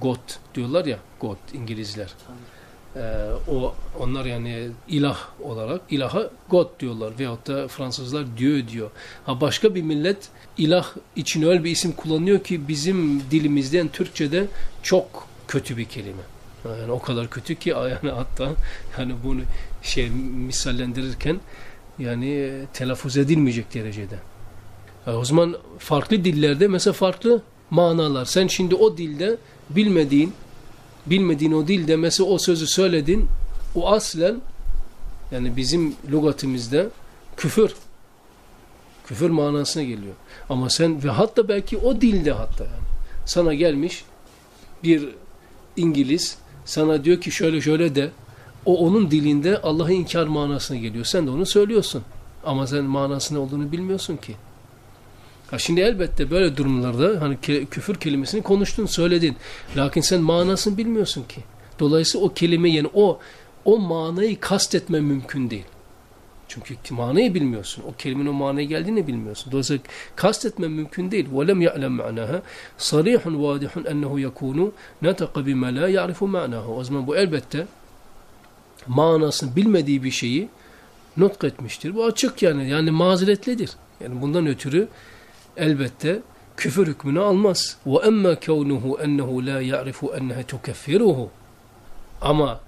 [SPEAKER 2] God diyorlar ya God İngilizler. Ee, o onlar yani ilah olarak ilaha God diyorlar veyahut da Fransızlar Dieu diyor. Ha başka bir millet ilah için öyle bir isim kullanıyor ki bizim dilimizden Türkçe'de çok kötü bir kelime. Yani o kadar kötü ki yani hatta yani bunu şey misallendirirken yani telaffuz edilmeyecek derecede. Yani o zaman farklı dillerde mesela farklı manalar. Sen şimdi o dilde bilmediğin bilmediğin o dilde mesela o sözü söyledin o aslen yani bizim lügatimizde küfür küfür manasına geliyor. Ama sen ve hatta belki o dilde hatta yani sana gelmiş bir İngiliz sana diyor ki şöyle şöyle de o onun dilinde Allah'ı inkar manasına geliyor. Sen de onu söylüyorsun. Ama sen manasını olduğunu bilmiyorsun ki. Ha şimdi elbette böyle durumlarda hani ke- küfür kelimesini konuştun, söyledin. Lakin sen manasını bilmiyorsun ki. Dolayısıyla o kelime yani o o manayı kastetme mümkün değil. Çünkü manayı bilmiyorsun. O kelimenin o manaya geldiğini bilmiyorsun. Dolayısıyla kastetme mümkün değil. وَلَمْ يَعْلَمْ مَعْنَاهَا صَرِيحٌ وَادِحٌ اَنَّهُ يَكُونُ نَتَقَ بِمَا لَا يَعْرِفُ مَعْنَاهُ O zaman bu elbette manasını bilmediği bir şeyi nutk etmiştir. Bu açık yani. Yani mazeretlidir. Yani bundan ötürü elbette küfür hükmünü almaz. Ve emme kevnuhu ennehu la ya'rifu ennehe tukeffiruhu. Ama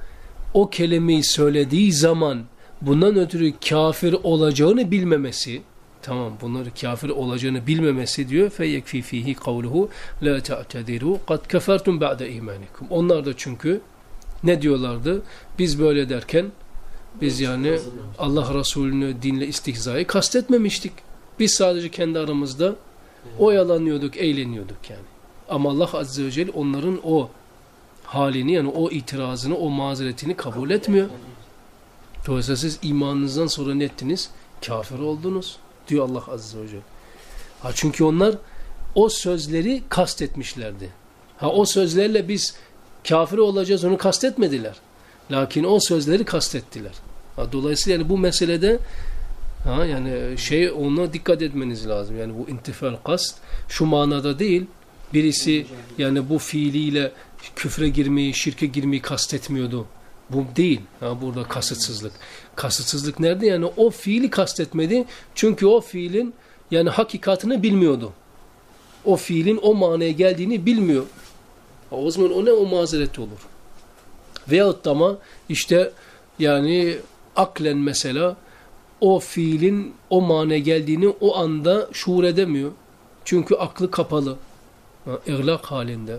[SPEAKER 2] o kelimeyi söylediği zaman bundan ötürü kafir olacağını bilmemesi, tamam bunları kafir olacağını bilmemesi diyor feyekfi fihi kavluhu la ta'tediru kad kefertum ba'de imanikum. Onlar da çünkü ne diyorlardı? Biz böyle derken biz yani Allah Resulü'nü dinle istihzayı kastetmemiştik biz sadece kendi aramızda oyalanıyorduk eğleniyorduk yani ama Allah Azze ve Celle onların o halini yani o itirazını o mazeretini kabul etmiyor Dolayısıyla siz imanınızdan sonra ne ettiniz? Kafir oldunuz diyor Allah Azze ve Celle. Ha çünkü onlar o sözleri kastetmişlerdi. Ha o sözlerle biz kafir olacağız onu kastetmediler. Lakin o sözleri kastettiler. Ha, dolayısıyla yani bu meselede ha, yani şey ona dikkat etmeniz lazım. Yani bu intifal kast şu manada değil. Birisi yani bu fiiliyle küfre girmeyi, şirke girmeyi kastetmiyordu. Bu değil. Ha, burada kasıtsızlık. Kasıtsızlık nerede? Yani o fiili kastetmedi. Çünkü o fiilin yani hakikatini bilmiyordu. O fiilin o manaya geldiğini bilmiyor. O zaman o ne o mazeret olur. Veyahut ama işte yani aklen mesela o fiilin o manaya geldiğini o anda şuur edemiyor. Çünkü aklı kapalı. Ha, halinde.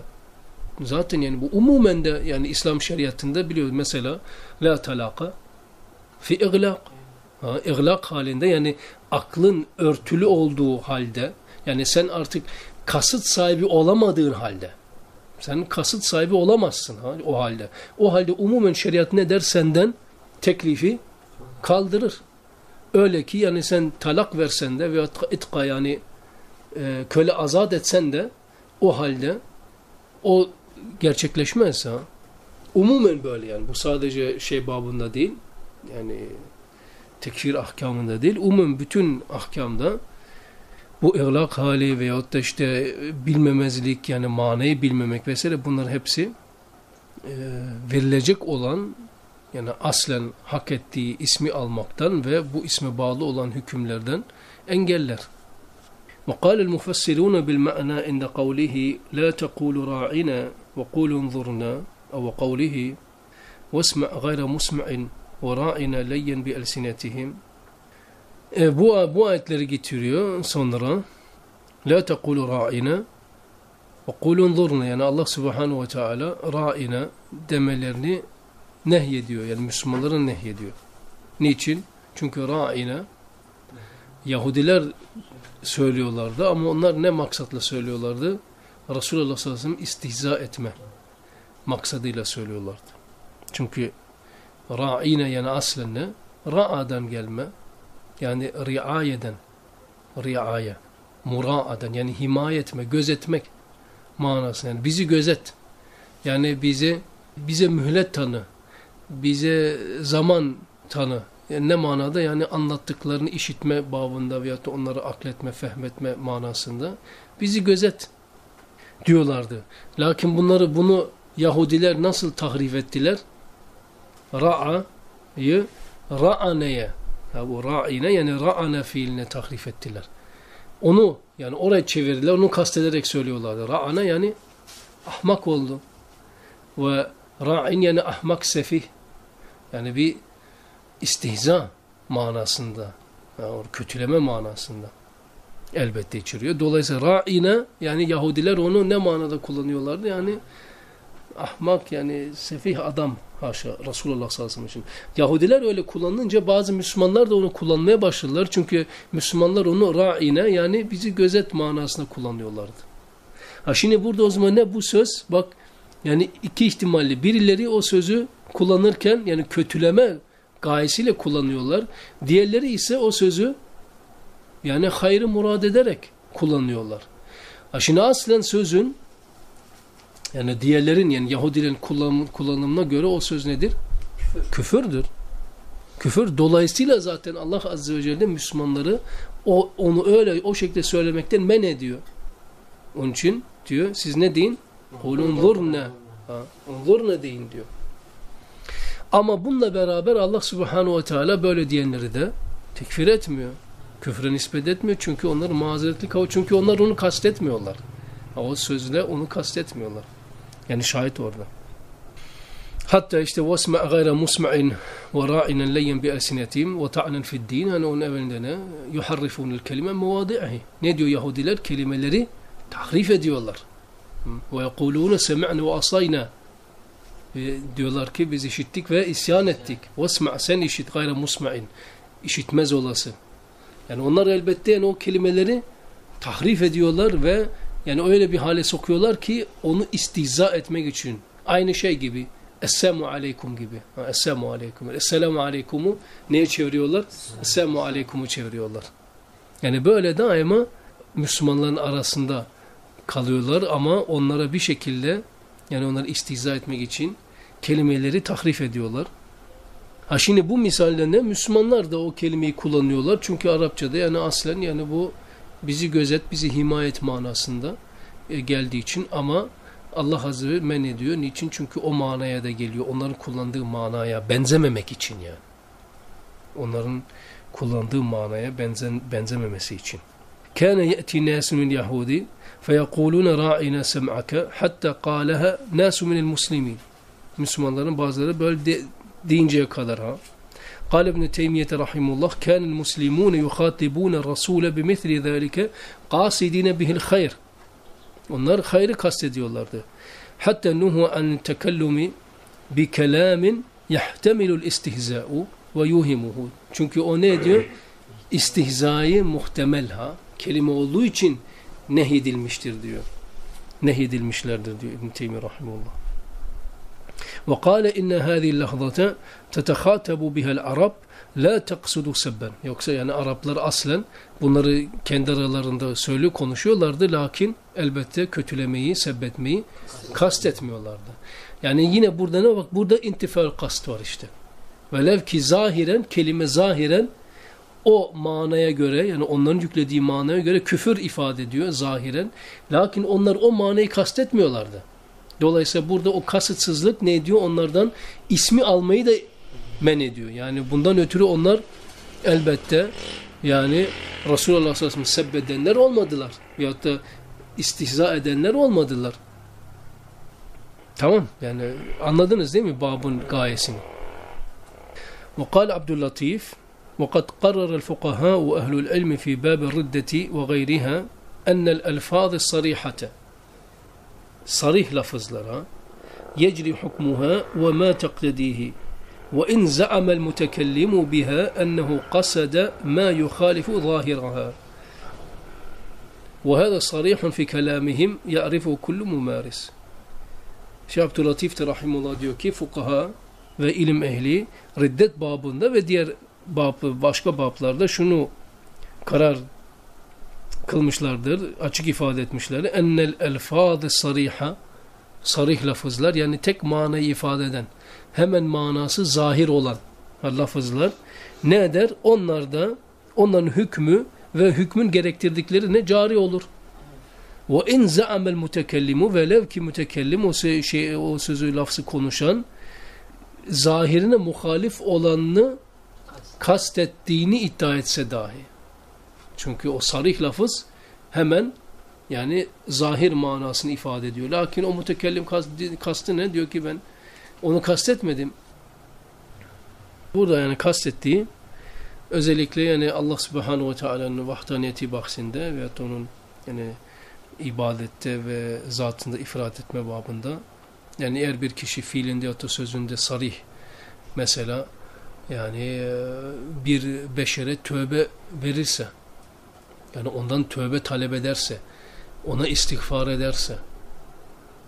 [SPEAKER 2] Zaten yani bu umumen de yani İslam şeriatında biliyoruz mesela la talaka fi iglak. Ha, iglak halinde yani aklın örtülü olduğu halde yani sen artık kasıt sahibi olamadığın halde sen kasıt sahibi olamazsın ha, o halde. O halde umumen şeriat ne der senden teklifi kaldırır. Öyle ki yani sen talak versen de veya itka yani e, köle azat etsen de o halde o gerçekleşmez. Umumen böyle yani bu sadece şey babında değil yani tekfir ahkamında değil umumen bütün ahkamda bu ihlak hali veyahut da işte bilmemezlik yani manayı bilmemek vesaire bunlar hepsi e, verilecek olan yani aslen hak ettiği ismi almaktan ve bu isme bağlı olan hükümlerden engeller. وقال المفسرون بالمعنى عند قوله لا تقولوا راعنا وقولوا انظرنا أو قوله واسمع غير مسمع وراعنا ليا بألسنتهم e, bu, bu ayetleri getiriyor sonra La tekulu ra'ina ve kulun zurna yani Allah subhanahu ve teala ra'ina demelerini nehyediyor. Yani Müslümanların nehyediyor. Niçin? Çünkü ra'ina Yahudiler söylüyorlardı ama onlar ne maksatla söylüyorlardı? Resulullah sallallahu aleyhi ve sellem istihza etme maksadıyla söylüyorlardı. Çünkü ra'ina yani aslen ne? Ra'adan gelme yani riayeden riaya muraaden yani himaye etme, gözetmek manası yani bizi gözet. Yani bize bize mühlet tanı. Bize zaman tanı. Yani ne manada? Yani anlattıklarını işitme babında veyahut da onları akletme, fehmetme manasında. Bizi gözet diyorlardı. Lakin bunları bunu Yahudiler nasıl tahrif ettiler? Ra'a'yı ra'aneye ya bu ra'ine yani ra'ane fiiline tahrif ettiler. Onu yani oraya çevirdiler. Onu kastederek söylüyorlardı. Ra'ana yani ahmak oldu. Ve ra'in yani ahmak sefih. Yani bir istihza manasında. Yani kötüleme manasında. Elbette içeriyor. Dolayısıyla ra'ine yani Yahudiler onu ne manada kullanıyorlardı? Yani ahmak yani sefih adam haşa Resulullah sallallahu aleyhi ve sellem. Yahudiler öyle kullanınca bazı Müslümanlar da onu kullanmaya başladılar. Çünkü Müslümanlar onu ra'ine yani bizi gözet manasında kullanıyorlardı. Ha şimdi burada o zaman ne bu söz? Bak yani iki ihtimalli. Birileri o sözü kullanırken yani kötüleme gayesiyle kullanıyorlar. Diğerleri ise o sözü yani hayrı murad ederek kullanıyorlar. Ha şimdi aslen sözün yani diğerlerin yani Yahudilerin kullanım, kullanımına göre o söz nedir? Küfür. Küfürdür. Küfür. Dolayısıyla zaten Allah Azze ve Celle Müslümanları o, onu öyle o şekilde söylemekten men ediyor. Onun için diyor siz ne deyin? Kulun zurne. Zurne deyin diyor. Ama bununla beraber Allah subhanahu ve teala böyle diyenleri de tekfir etmiyor. Küfre nispet etmiyor çünkü onlar mazeretli kavu. Çünkü onlar onu kastetmiyorlar. O sözle onu kastetmiyorlar. Yani şahit orada. Hatta işte vasma gayra musma'in ve ra'inen leyyen bi alsinetihim ve ta'nen fid din hani onun evinde ne yuharrifun el kelime. Ne diyor Yahudiler kelimeleri tahrif ediyorlar. وَيَقُولُونَ سَمِعْنَ وَأَصَيْنَا Diyorlar ki biz işittik ve isyan ettik. وَاسْمَعْ Sen işit غَيْرَ مُسْمَعٍ İşitmez olası. Yani onlar elbette yani o kelimeleri tahrif ediyorlar ve yani öyle bir hale sokuyorlar ki onu istihza etmek için. Aynı şey gibi. Esselamu aleykum gibi. Esselamu aleykum. Esselamu aleykumu neye çeviriyorlar? Esselamu aleykumu çeviriyorlar. Yani böyle daima Müslümanların arasında kalıyorlar ama onlara bir şekilde yani onları istihza etmek için kelimeleri tahrif ediyorlar. Ha şimdi bu misalde ne? Müslümanlar da o kelimeyi kullanıyorlar. Çünkü Arapçada yani aslen yani bu bizi gözet, bizi himayet manasında e, geldiği için ama Allah Azze ve men ediyor. Niçin? Çünkü o manaya da geliyor. Onların kullandığı manaya benzememek için yani. Onların kullandığı manaya benzen, benzememesi için. Kâne ye'ti nâsü min Yahudi feyekulûne ra'ina sem'ake hatta kâleha nâsü minel muslimin. Müslümanların bazıları böyle de, deyinceye kadar ha. قال ابن تيمية رحمه الله كان المسلمون يخاطبون الرسول بمثل ذلك قاصدين به الخير onlar hayrı kastediyorlardı. Hatta nuhu an tekellumi bi kelamin yahtemilul istihza'u ve yuhimuhu. Çünkü o ne diyor? İstihzayı muhtemel ha. Kelime olduğu için nehyedilmiştir diyor. Nehyedilmişlerdir diyor İbn Teymi rahimehullah. وقال إن هذه اللحظة تتخاطب بها العرب la taksudu sebben. Yoksa yani Araplar aslen bunları kendi aralarında söylüyor, konuşuyorlardı. Lakin elbette kötülemeyi, sebbetmeyi kastetmiyorlardı. Yani yine burada ne bak? Burada intifal kast var işte. Velev ki zahiren, kelime zahiren o manaya göre yani onların yüklediği manaya göre küfür ifade ediyor zahiren. Lakin onlar o manayı kastetmiyorlardı. Dolayısıyla burada o kasıtsızlık ne ediyor? Onlardan ismi almayı da men ediyor. Yani bundan ötürü onlar elbette yani Resulullah sallallahu aleyhi ve sellem sebbedenler olmadılar. Veyahut da istihza edenler olmadılar. Tamam yani anladınız değil mi babın gayesini? Ve kal Abdüllatif وقد قرر الفقهاء وأهل العلم في باب الردة وغيرها أن الألفاظ الصريحة صريح لفظلها يجري حكمها وما تقتديه وإن زعم المتكلم بها أنه قصد ما يخالف ظاهرها. وهذا صريح في كلامهم يعرفه كل ممارس. Şeyh Abdülatif de Rahimullah diyor ki fukaha ve ilim ehli riddet bab, başka bablarda şunu karar kılmışlardır, açık ifade etmişler. Ennel elfâdı sariha sarih lafızlar yani tek manayı ifade eden hemen manası zahir olan lafızlar ne eder? Onlar da onların hükmü ve hükmün gerektirdikleri ne? Cari olur. Ve in za'amel mutekellimu velev ki mütekellim o, şey, o sözü lafzı konuşan zahirine muhalif olanını kastettiğini iddia etse dahi. Çünkü o sarih lafız hemen yani zahir manasını ifade ediyor. Lakin o mütekellim kastı, ne? Diyor ki ben onu kastetmedim. Burada yani kastettiği özellikle yani Allah Subhanahu ve Teala'nın vahdaniyeti bahsinde veyahut onun yani ibadette ve zatında ifrat etme babında yani eğer bir kişi fiilinde ya da sözünde sarih mesela yani bir beşere tövbe verirse yani ondan tövbe talep ederse ona istiğfar ederse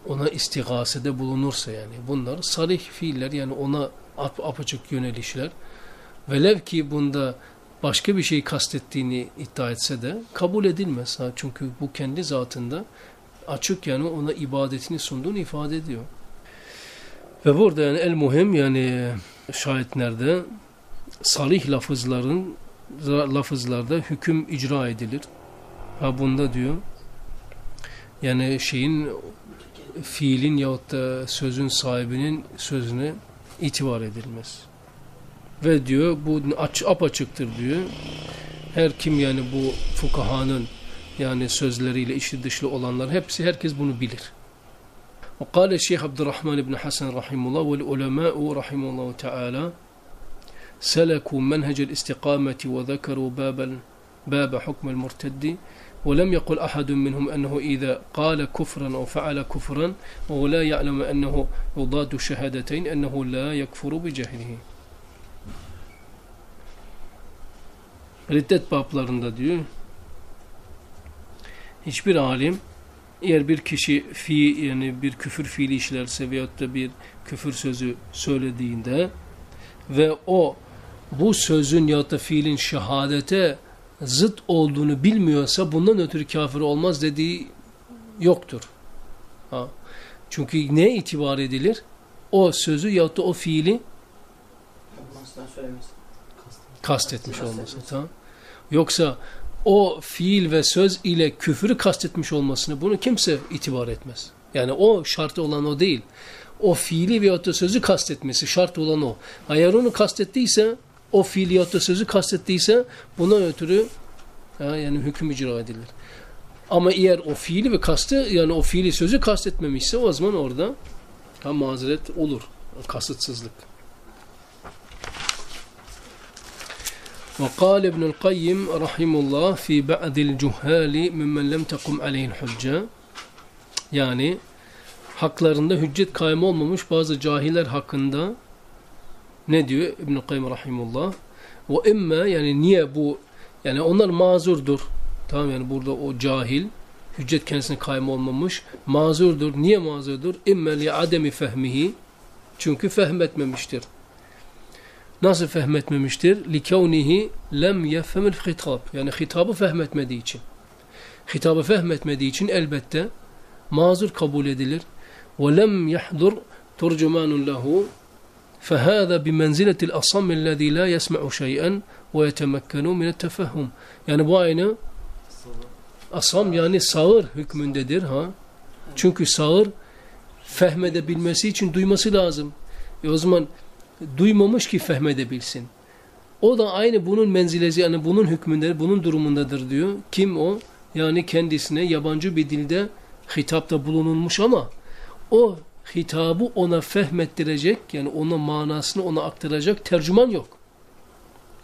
[SPEAKER 2] ona istigasede bulunursa yani bunlar sarih fiiller yani ona ap apaçık yönelişler velev ki bunda başka bir şey kastettiğini iddia etse de kabul edilmez. Ha, çünkü bu kendi zatında açık yani ona ibadetini sunduğunu ifade ediyor. Ve burada yani el muhim yani şahitlerde salih lafızların lafızlarda hüküm icra edilir. Ha bunda diyor yani şeyin fiilin yahut da sözün sahibinin sözüne itibar edilmez. Ve diyor bu aç, apaçıktır diyor. Her kim yani bu fukahanın yani sözleriyle içi dışlı olanlar hepsi herkes bunu bilir. وقال الشيخ عبد الرحمن بن حسن رحمه الله والعلماء رحمه الله تعالى سلكوا منهج الاستقامة وذكروا باب باب حكم المرتد ولم يقل أحد منهم أنه إذا قال كفرا أو فعل كفرا وهو لا يعلم أنه يضاد الشهادتين أنه لا يكفر بجهله. Riddet bablarında diyor hiçbir alim eğer bir kişi fi yani bir küfür fiili işlerse veyahut da bir küfür sözü söylediğinde ve o bu sözün ya da fiilin şehadete zıt olduğunu bilmiyorsa bundan ötürü kafir olmaz dediği yoktur. Ha. Çünkü ne itibar edilir? O sözü yahut da o fiili kastetmiş olması. Tamam. Yoksa o fiil ve söz ile küfürü kastetmiş olmasını bunu kimse itibar etmez. Yani o şartı olan o değil. O fiili veyahut da sözü kastetmesi şart olan o. Eğer onu kastettiyse o fiili veyahut da sözü kastettiyse buna ötürü yani hüküm icra edilir. Ama eğer o fiili ve kastı yani o fiili sözü kastetmemişse o zaman orada ha, mazeret olur. Kasıtsızlık. وقال ابن القيم رحمه الله في بعض الجهال ممن لم تقم عليه الحجة yani haklarında hüccet kaym olmamış bazı cahiller hakkında ne diyor İbn Kayyim rahimullah? Ve imme yani niye bu yani onlar mazurdur. Tamam yani burada o cahil hüccet kendisine kaym olmamış mazurdur. Niye mazurdur? İmme li ademi fehmihi çünkü fehmetmemiştir. Nasıl fehmetmemiştir? لِكَوْنِهِ lem يَفْهَمِ الْخِطَابِ Yani hitabı fehmetmediği için. Hitabı fehmetmediği için elbette mazur kabul edilir. وَلَمْ يَحْضُرْ تُرْجُمَانٌ لَهُ فَهَذَا بِمَنْزِلَةِ الْأَصَمِّ الَّذ۪ي لَا يَسْمَعُ شَيْئًا وَيَتَمَكَّنُ مِنَ التَّفَهُّمِ Yani bu aynı asam yani sağır hükmündedir. ha. Çünkü sağır fehmedebilmesi için duyması lazım. E o zaman duymamış ki fehmedebilsin. O da aynı bunun menzilesi yani bunun hükmünde, bunun durumundadır diyor. Kim o? Yani kendisine yabancı bir dilde hitapta bulunulmuş ama o hitabı ona fehmettirecek yani ona manasını ona aktaracak tercüman yok.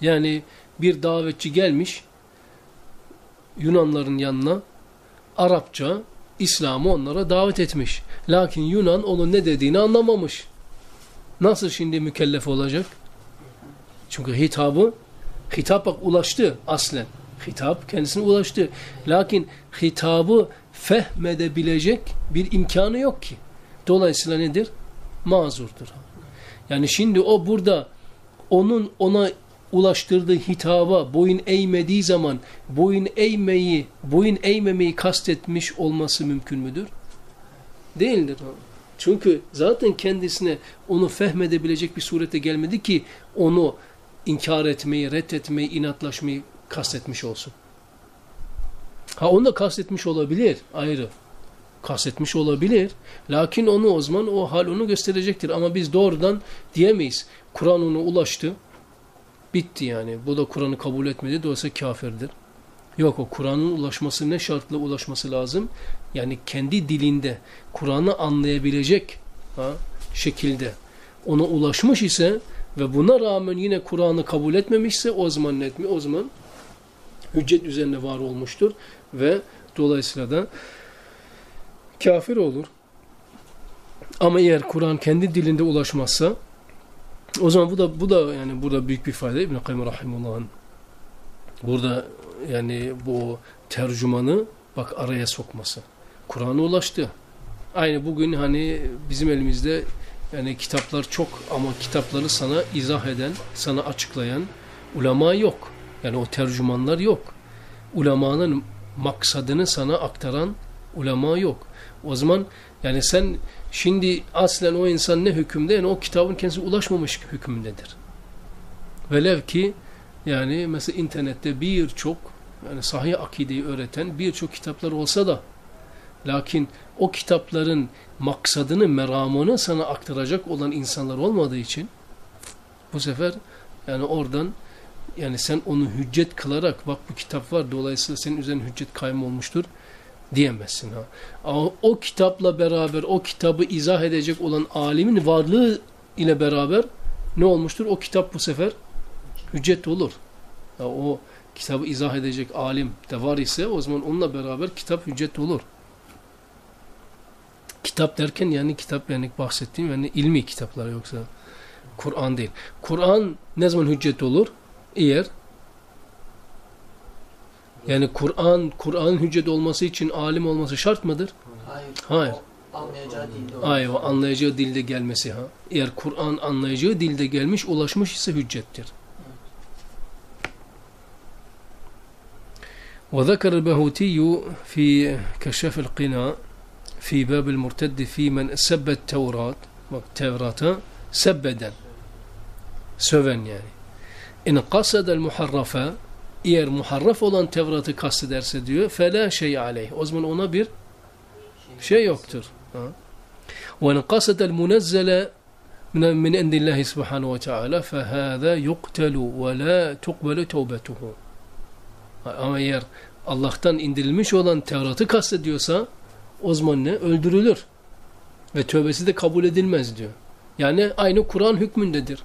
[SPEAKER 2] Yani bir davetçi gelmiş Yunanların yanına Arapça İslam'ı onlara davet etmiş. Lakin Yunan onun ne dediğini anlamamış. Nasıl şimdi mükellef olacak? Çünkü hitabı, hitap bak ulaştı aslen. Hitap kendisine ulaştı. Lakin hitabı fehmedebilecek bir imkanı yok ki. Dolayısıyla nedir? Mazurdur. Yani şimdi o burada onun ona ulaştırdığı hitaba boyun eğmediği zaman boyun eğmeyi, boyun eğmemeyi kastetmiş olması mümkün müdür? Değildir. Çünkü zaten kendisine onu fehmedebilecek bir surete gelmedi ki onu inkar etmeyi, reddetmeyi, inatlaşmayı kastetmiş olsun. Ha onu da kastetmiş olabilir ayrı. Kastetmiş olabilir. Lakin onu o zaman o hal onu gösterecektir. Ama biz doğrudan diyemeyiz. Kur'an ona ulaştı. Bitti yani. Bu da Kur'an'ı kabul etmedi. Dolayısıyla kafirdir. Yok o Kur'an'ın ulaşması ne şartla ulaşması lazım? Yani kendi dilinde Kur'an'ı anlayabilecek ha, şekilde ona ulaşmış ise ve buna rağmen yine Kur'an'ı kabul etmemişse o zaman ne etmiyor? O zaman hüccet üzerine var olmuştur ve dolayısıyla da kafir olur. Ama eğer Kur'an kendi dilinde ulaşmazsa o zaman bu da bu da yani burada büyük bir fayda İbn Kayyim rahimehullah'ın burada yani bu tercümanı bak araya sokması. Kur'an'a ulaştı. Aynı bugün hani bizim elimizde yani kitaplar çok ama kitapları sana izah eden, sana açıklayan ulema yok. Yani o tercümanlar yok. Ulemanın maksadını sana aktaran ulema yok. O zaman yani sen şimdi aslen o insan ne hükümde? Yani o kitabın kendisi ulaşmamış hükümdedir. Velev ki yani mesela internette birçok yani sahih akideyi öğreten birçok kitaplar olsa da lakin o kitapların maksadını, meramını sana aktaracak olan insanlar olmadığı için bu sefer yani oradan yani sen onu hüccet kılarak bak bu kitap var dolayısıyla senin üzerine hüccet kaym olmuştur diyemezsin. Ha. Ama o kitapla beraber o kitabı izah edecek olan alimin varlığı ile beraber ne olmuştur? O kitap bu sefer hüccet olur. Ya o kitabı izah edecek alim de var ise o zaman onunla beraber kitap hüccet olur. Kitap derken yani kitap yani bahsettiğim yani ilmi kitaplar yoksa Kur'an değil. Kur'an ne zaman hüccet olur? Eğer yani Kur'an Kur'an'ın hüccet olması için alim olması şart mıdır?
[SPEAKER 3] Hayır.
[SPEAKER 2] Hayır.
[SPEAKER 3] O Anlayacağı dilde o.
[SPEAKER 2] Hayır, o anlayacağı dilde gelmesi ha. Eğer Kur'an anlayacağı dilde gelmiş, ulaşmış ise hüccettir. وذكر البهوتي في كشف القناع في باب المرتد في من سب التوراة Tevrat'a sebbeden söven yani. İn kasedel muharrafa eğer muharraf olan Tevrat'ı kastederse diyor fela şey aleyh. O zaman ona bir şey yoktur. Ve in kasedel munezzele من من عند الله سبحانه وتعالى فهذا يقتل ولا تقبل توبته. Ama eğer Allah'tan indirilmiş olan Tevrat'ı kastediyorsa o zaman ne? Öldürülür. Ve tövbesi de kabul edilmez diyor. Yani aynı Kur'an hükmündedir.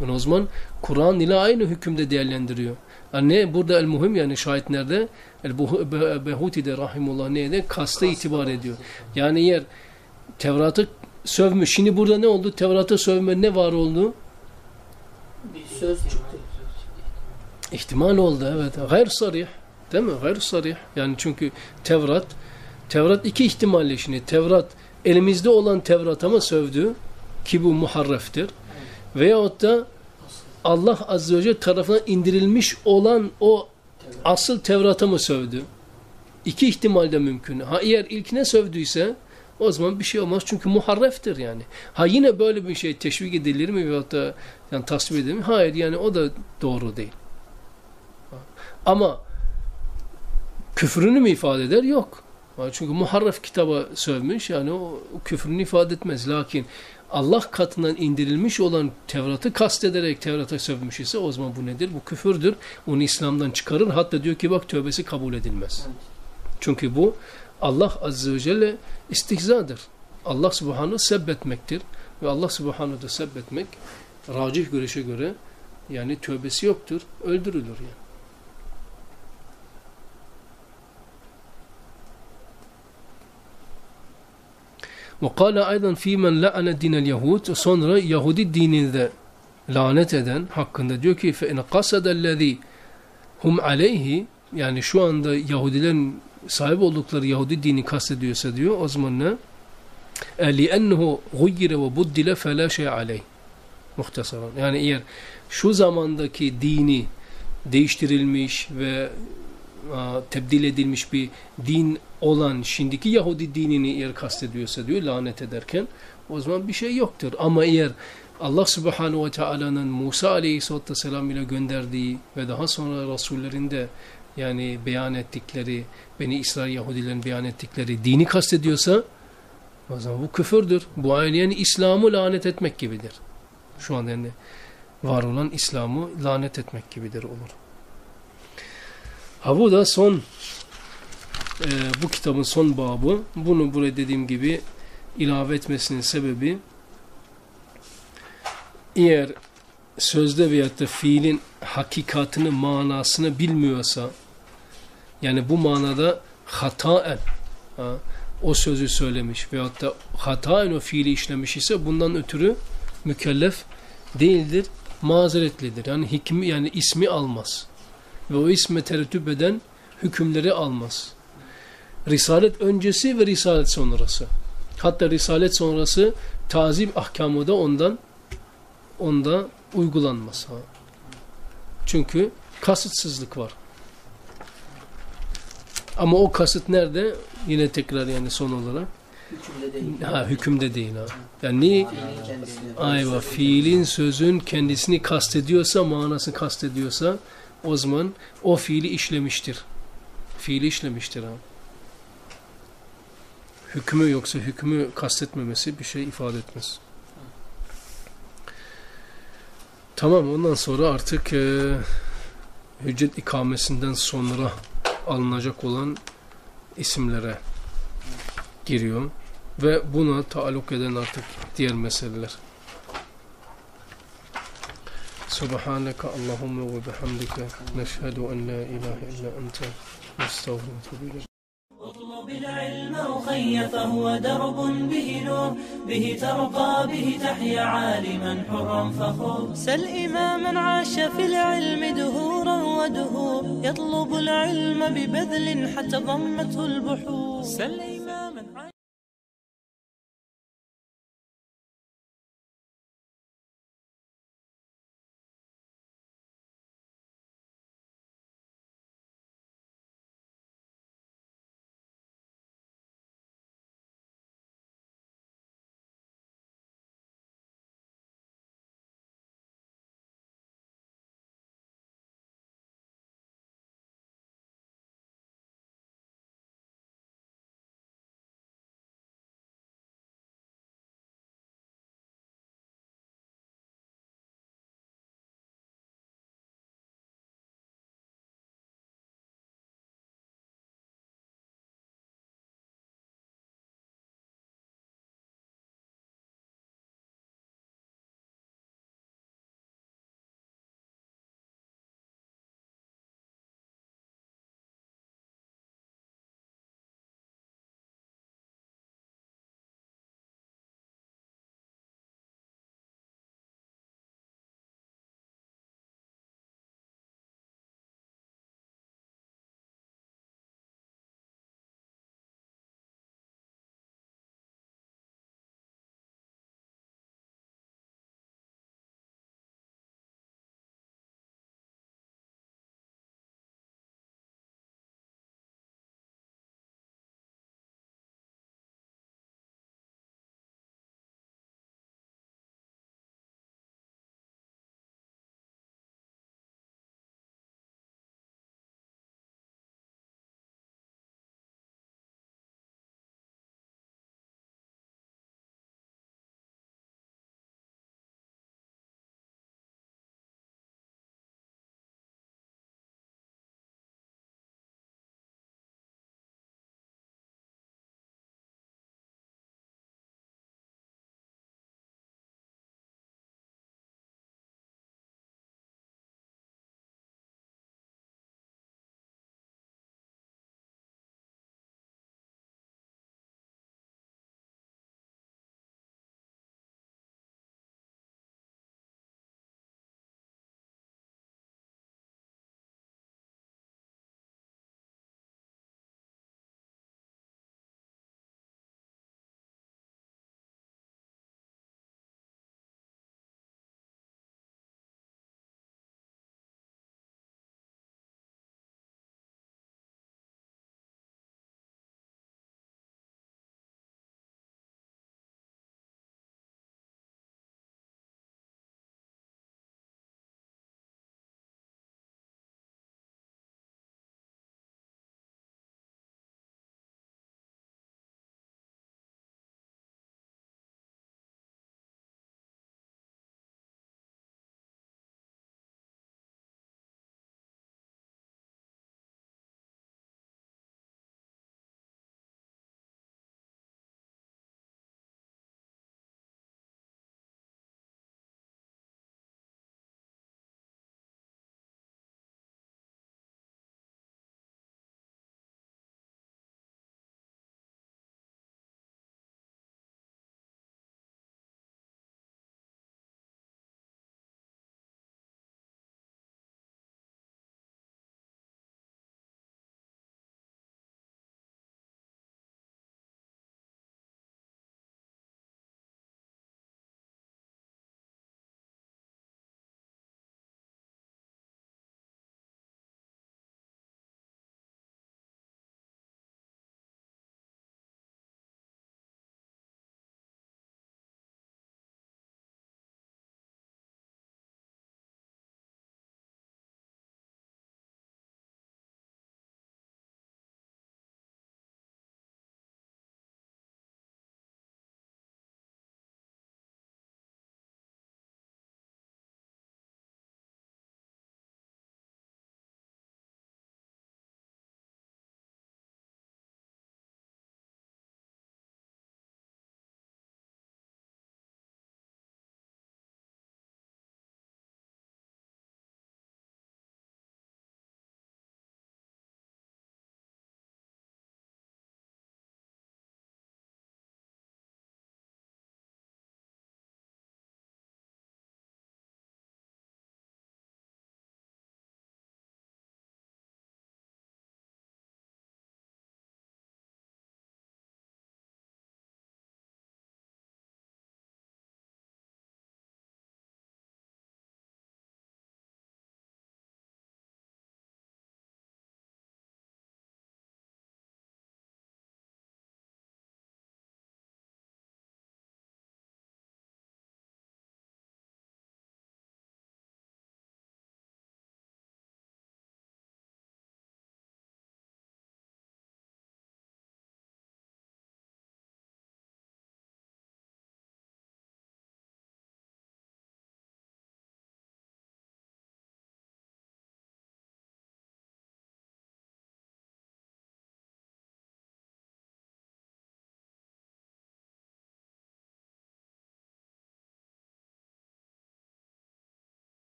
[SPEAKER 2] Yani o zaman Kur'an ile aynı hükümde değerlendiriyor. Yani ne? Burada el muhim yani şahit nerede? El Behuti de rahimullah neyde? Kasta itibar ediyor. Yani eğer Tevrat'ı sövmüş. Şimdi burada ne oldu? Tevrat'ı sövme ne var oldu?
[SPEAKER 4] Bir söz çıktı.
[SPEAKER 2] İhtimal oldu evet. Gayr sarih. Değil mi? Gayr sarih. Yani çünkü Tevrat Tevrat iki ihtimalle şimdi. Tevrat elimizde olan Tevrat'a mı sövdü? Ki bu muharreftir. Veyahut da Allah Azze ve Celle tarafından indirilmiş olan o asıl Tevrat'a mı sövdü? İki ihtimal de mümkün. Ha eğer ilkine sövdüyse o zaman bir şey olmaz çünkü muharreftir yani. Ha yine böyle bir şey teşvik edilir mi veyahut da yani tasvip edilir mi? Hayır yani o da doğru değil. Ama küfrünü mü ifade eder? Yok. Çünkü muharref kitaba sövmüş yani o küfrünü ifade etmez. Lakin Allah katından indirilmiş olan Tevrat'ı kastederek Tevrat'a sövmüş ise o zaman bu nedir? Bu küfürdür. Onu İslam'dan çıkarır. Hatta diyor ki bak tövbesi kabul edilmez. Çünkü bu Allah Azze ve Celle istihzadır. Allah Subhanahu sebbetmektir. Ve Allah Subhanahu da sebbetmek racih görüşe göre yani tövbesi yoktur. Öldürülür yani. وقال أيضا في من لعن دين اليهود sonra Yahudi dininde lanet eden hakkında diyor ki فَاِنْ قَصَدَ الَّذ۪ي hum aleyhi yani şu anda Yahudilerin sahip oldukları Yahudi dini kastediyorsa diyor o zaman ne? لِأَنَّهُ غُيِّرَ وَبُدِّلَ فَلَا شَيْءَ عَلَيْهِ Muhtasaran. Yani eğer şu zamandaki dini değiştirilmiş ve tebdil edilmiş bir din olan şimdiki Yahudi dinini eğer kastediyorsa diyor lanet ederken o zaman bir şey yoktur. Ama eğer Allah subhanahu ve teala'nın Musa aleyhisselatü vesselam ile gönderdiği ve daha sonra Resullerinde yani beyan ettikleri, Beni İsrail Yahudilerin beyan ettikleri dini kastediyorsa o zaman bu küfürdür. Bu aynı yani İslam'ı lanet etmek gibidir. Şu an yani var olan İslam'ı lanet etmek gibidir olur. Ha bu da son e, bu kitabın son babı. Bunu buraya dediğim gibi ilave etmesinin sebebi eğer sözde veyahut da fiilin hakikatini, manasını bilmiyorsa yani bu manada hataen ha, o sözü söylemiş veyahut da hataen o fiili işlemiş ise bundan ötürü mükellef değildir, mazeretlidir. Yani hikmi yani ismi almaz. Ve o isme terettüp eden hükümleri almaz. Risalet öncesi ve risalet sonrası. Hatta risalet sonrası tazim ahkamı da ondan onda uygulanmaz. Ha. Çünkü kasıtsızlık var. Ama o kasıt nerede? Yine tekrar yani son olarak.
[SPEAKER 4] Hükümde değil.
[SPEAKER 2] Ha hükümde değil ha. Yani ayva fiilin sözün kendisini kastediyorsa, manasını kastediyorsa o zaman o fiili işlemiştir. Fiili işlemiştir ha. Hükmü yoksa hükmü kastetmemesi bir şey ifade etmez. Tamam ondan sonra artık e, hüccet ikamesinden sonra alınacak olan isimlere giriyor. Ve buna taalluk eden artık diğer meseleler. Subhaneke Allahümme ve bihamdike neşhedü en la ilahe illa ente nestağfirullah
[SPEAKER 1] أطلب العلم أخي فهو درب به نور به ترقى به تحيا عالما حرا فخور. سل إماما عاش في العلم دهورا ودهور. يطلب العلم ببذل حتى ضمته البحور. سل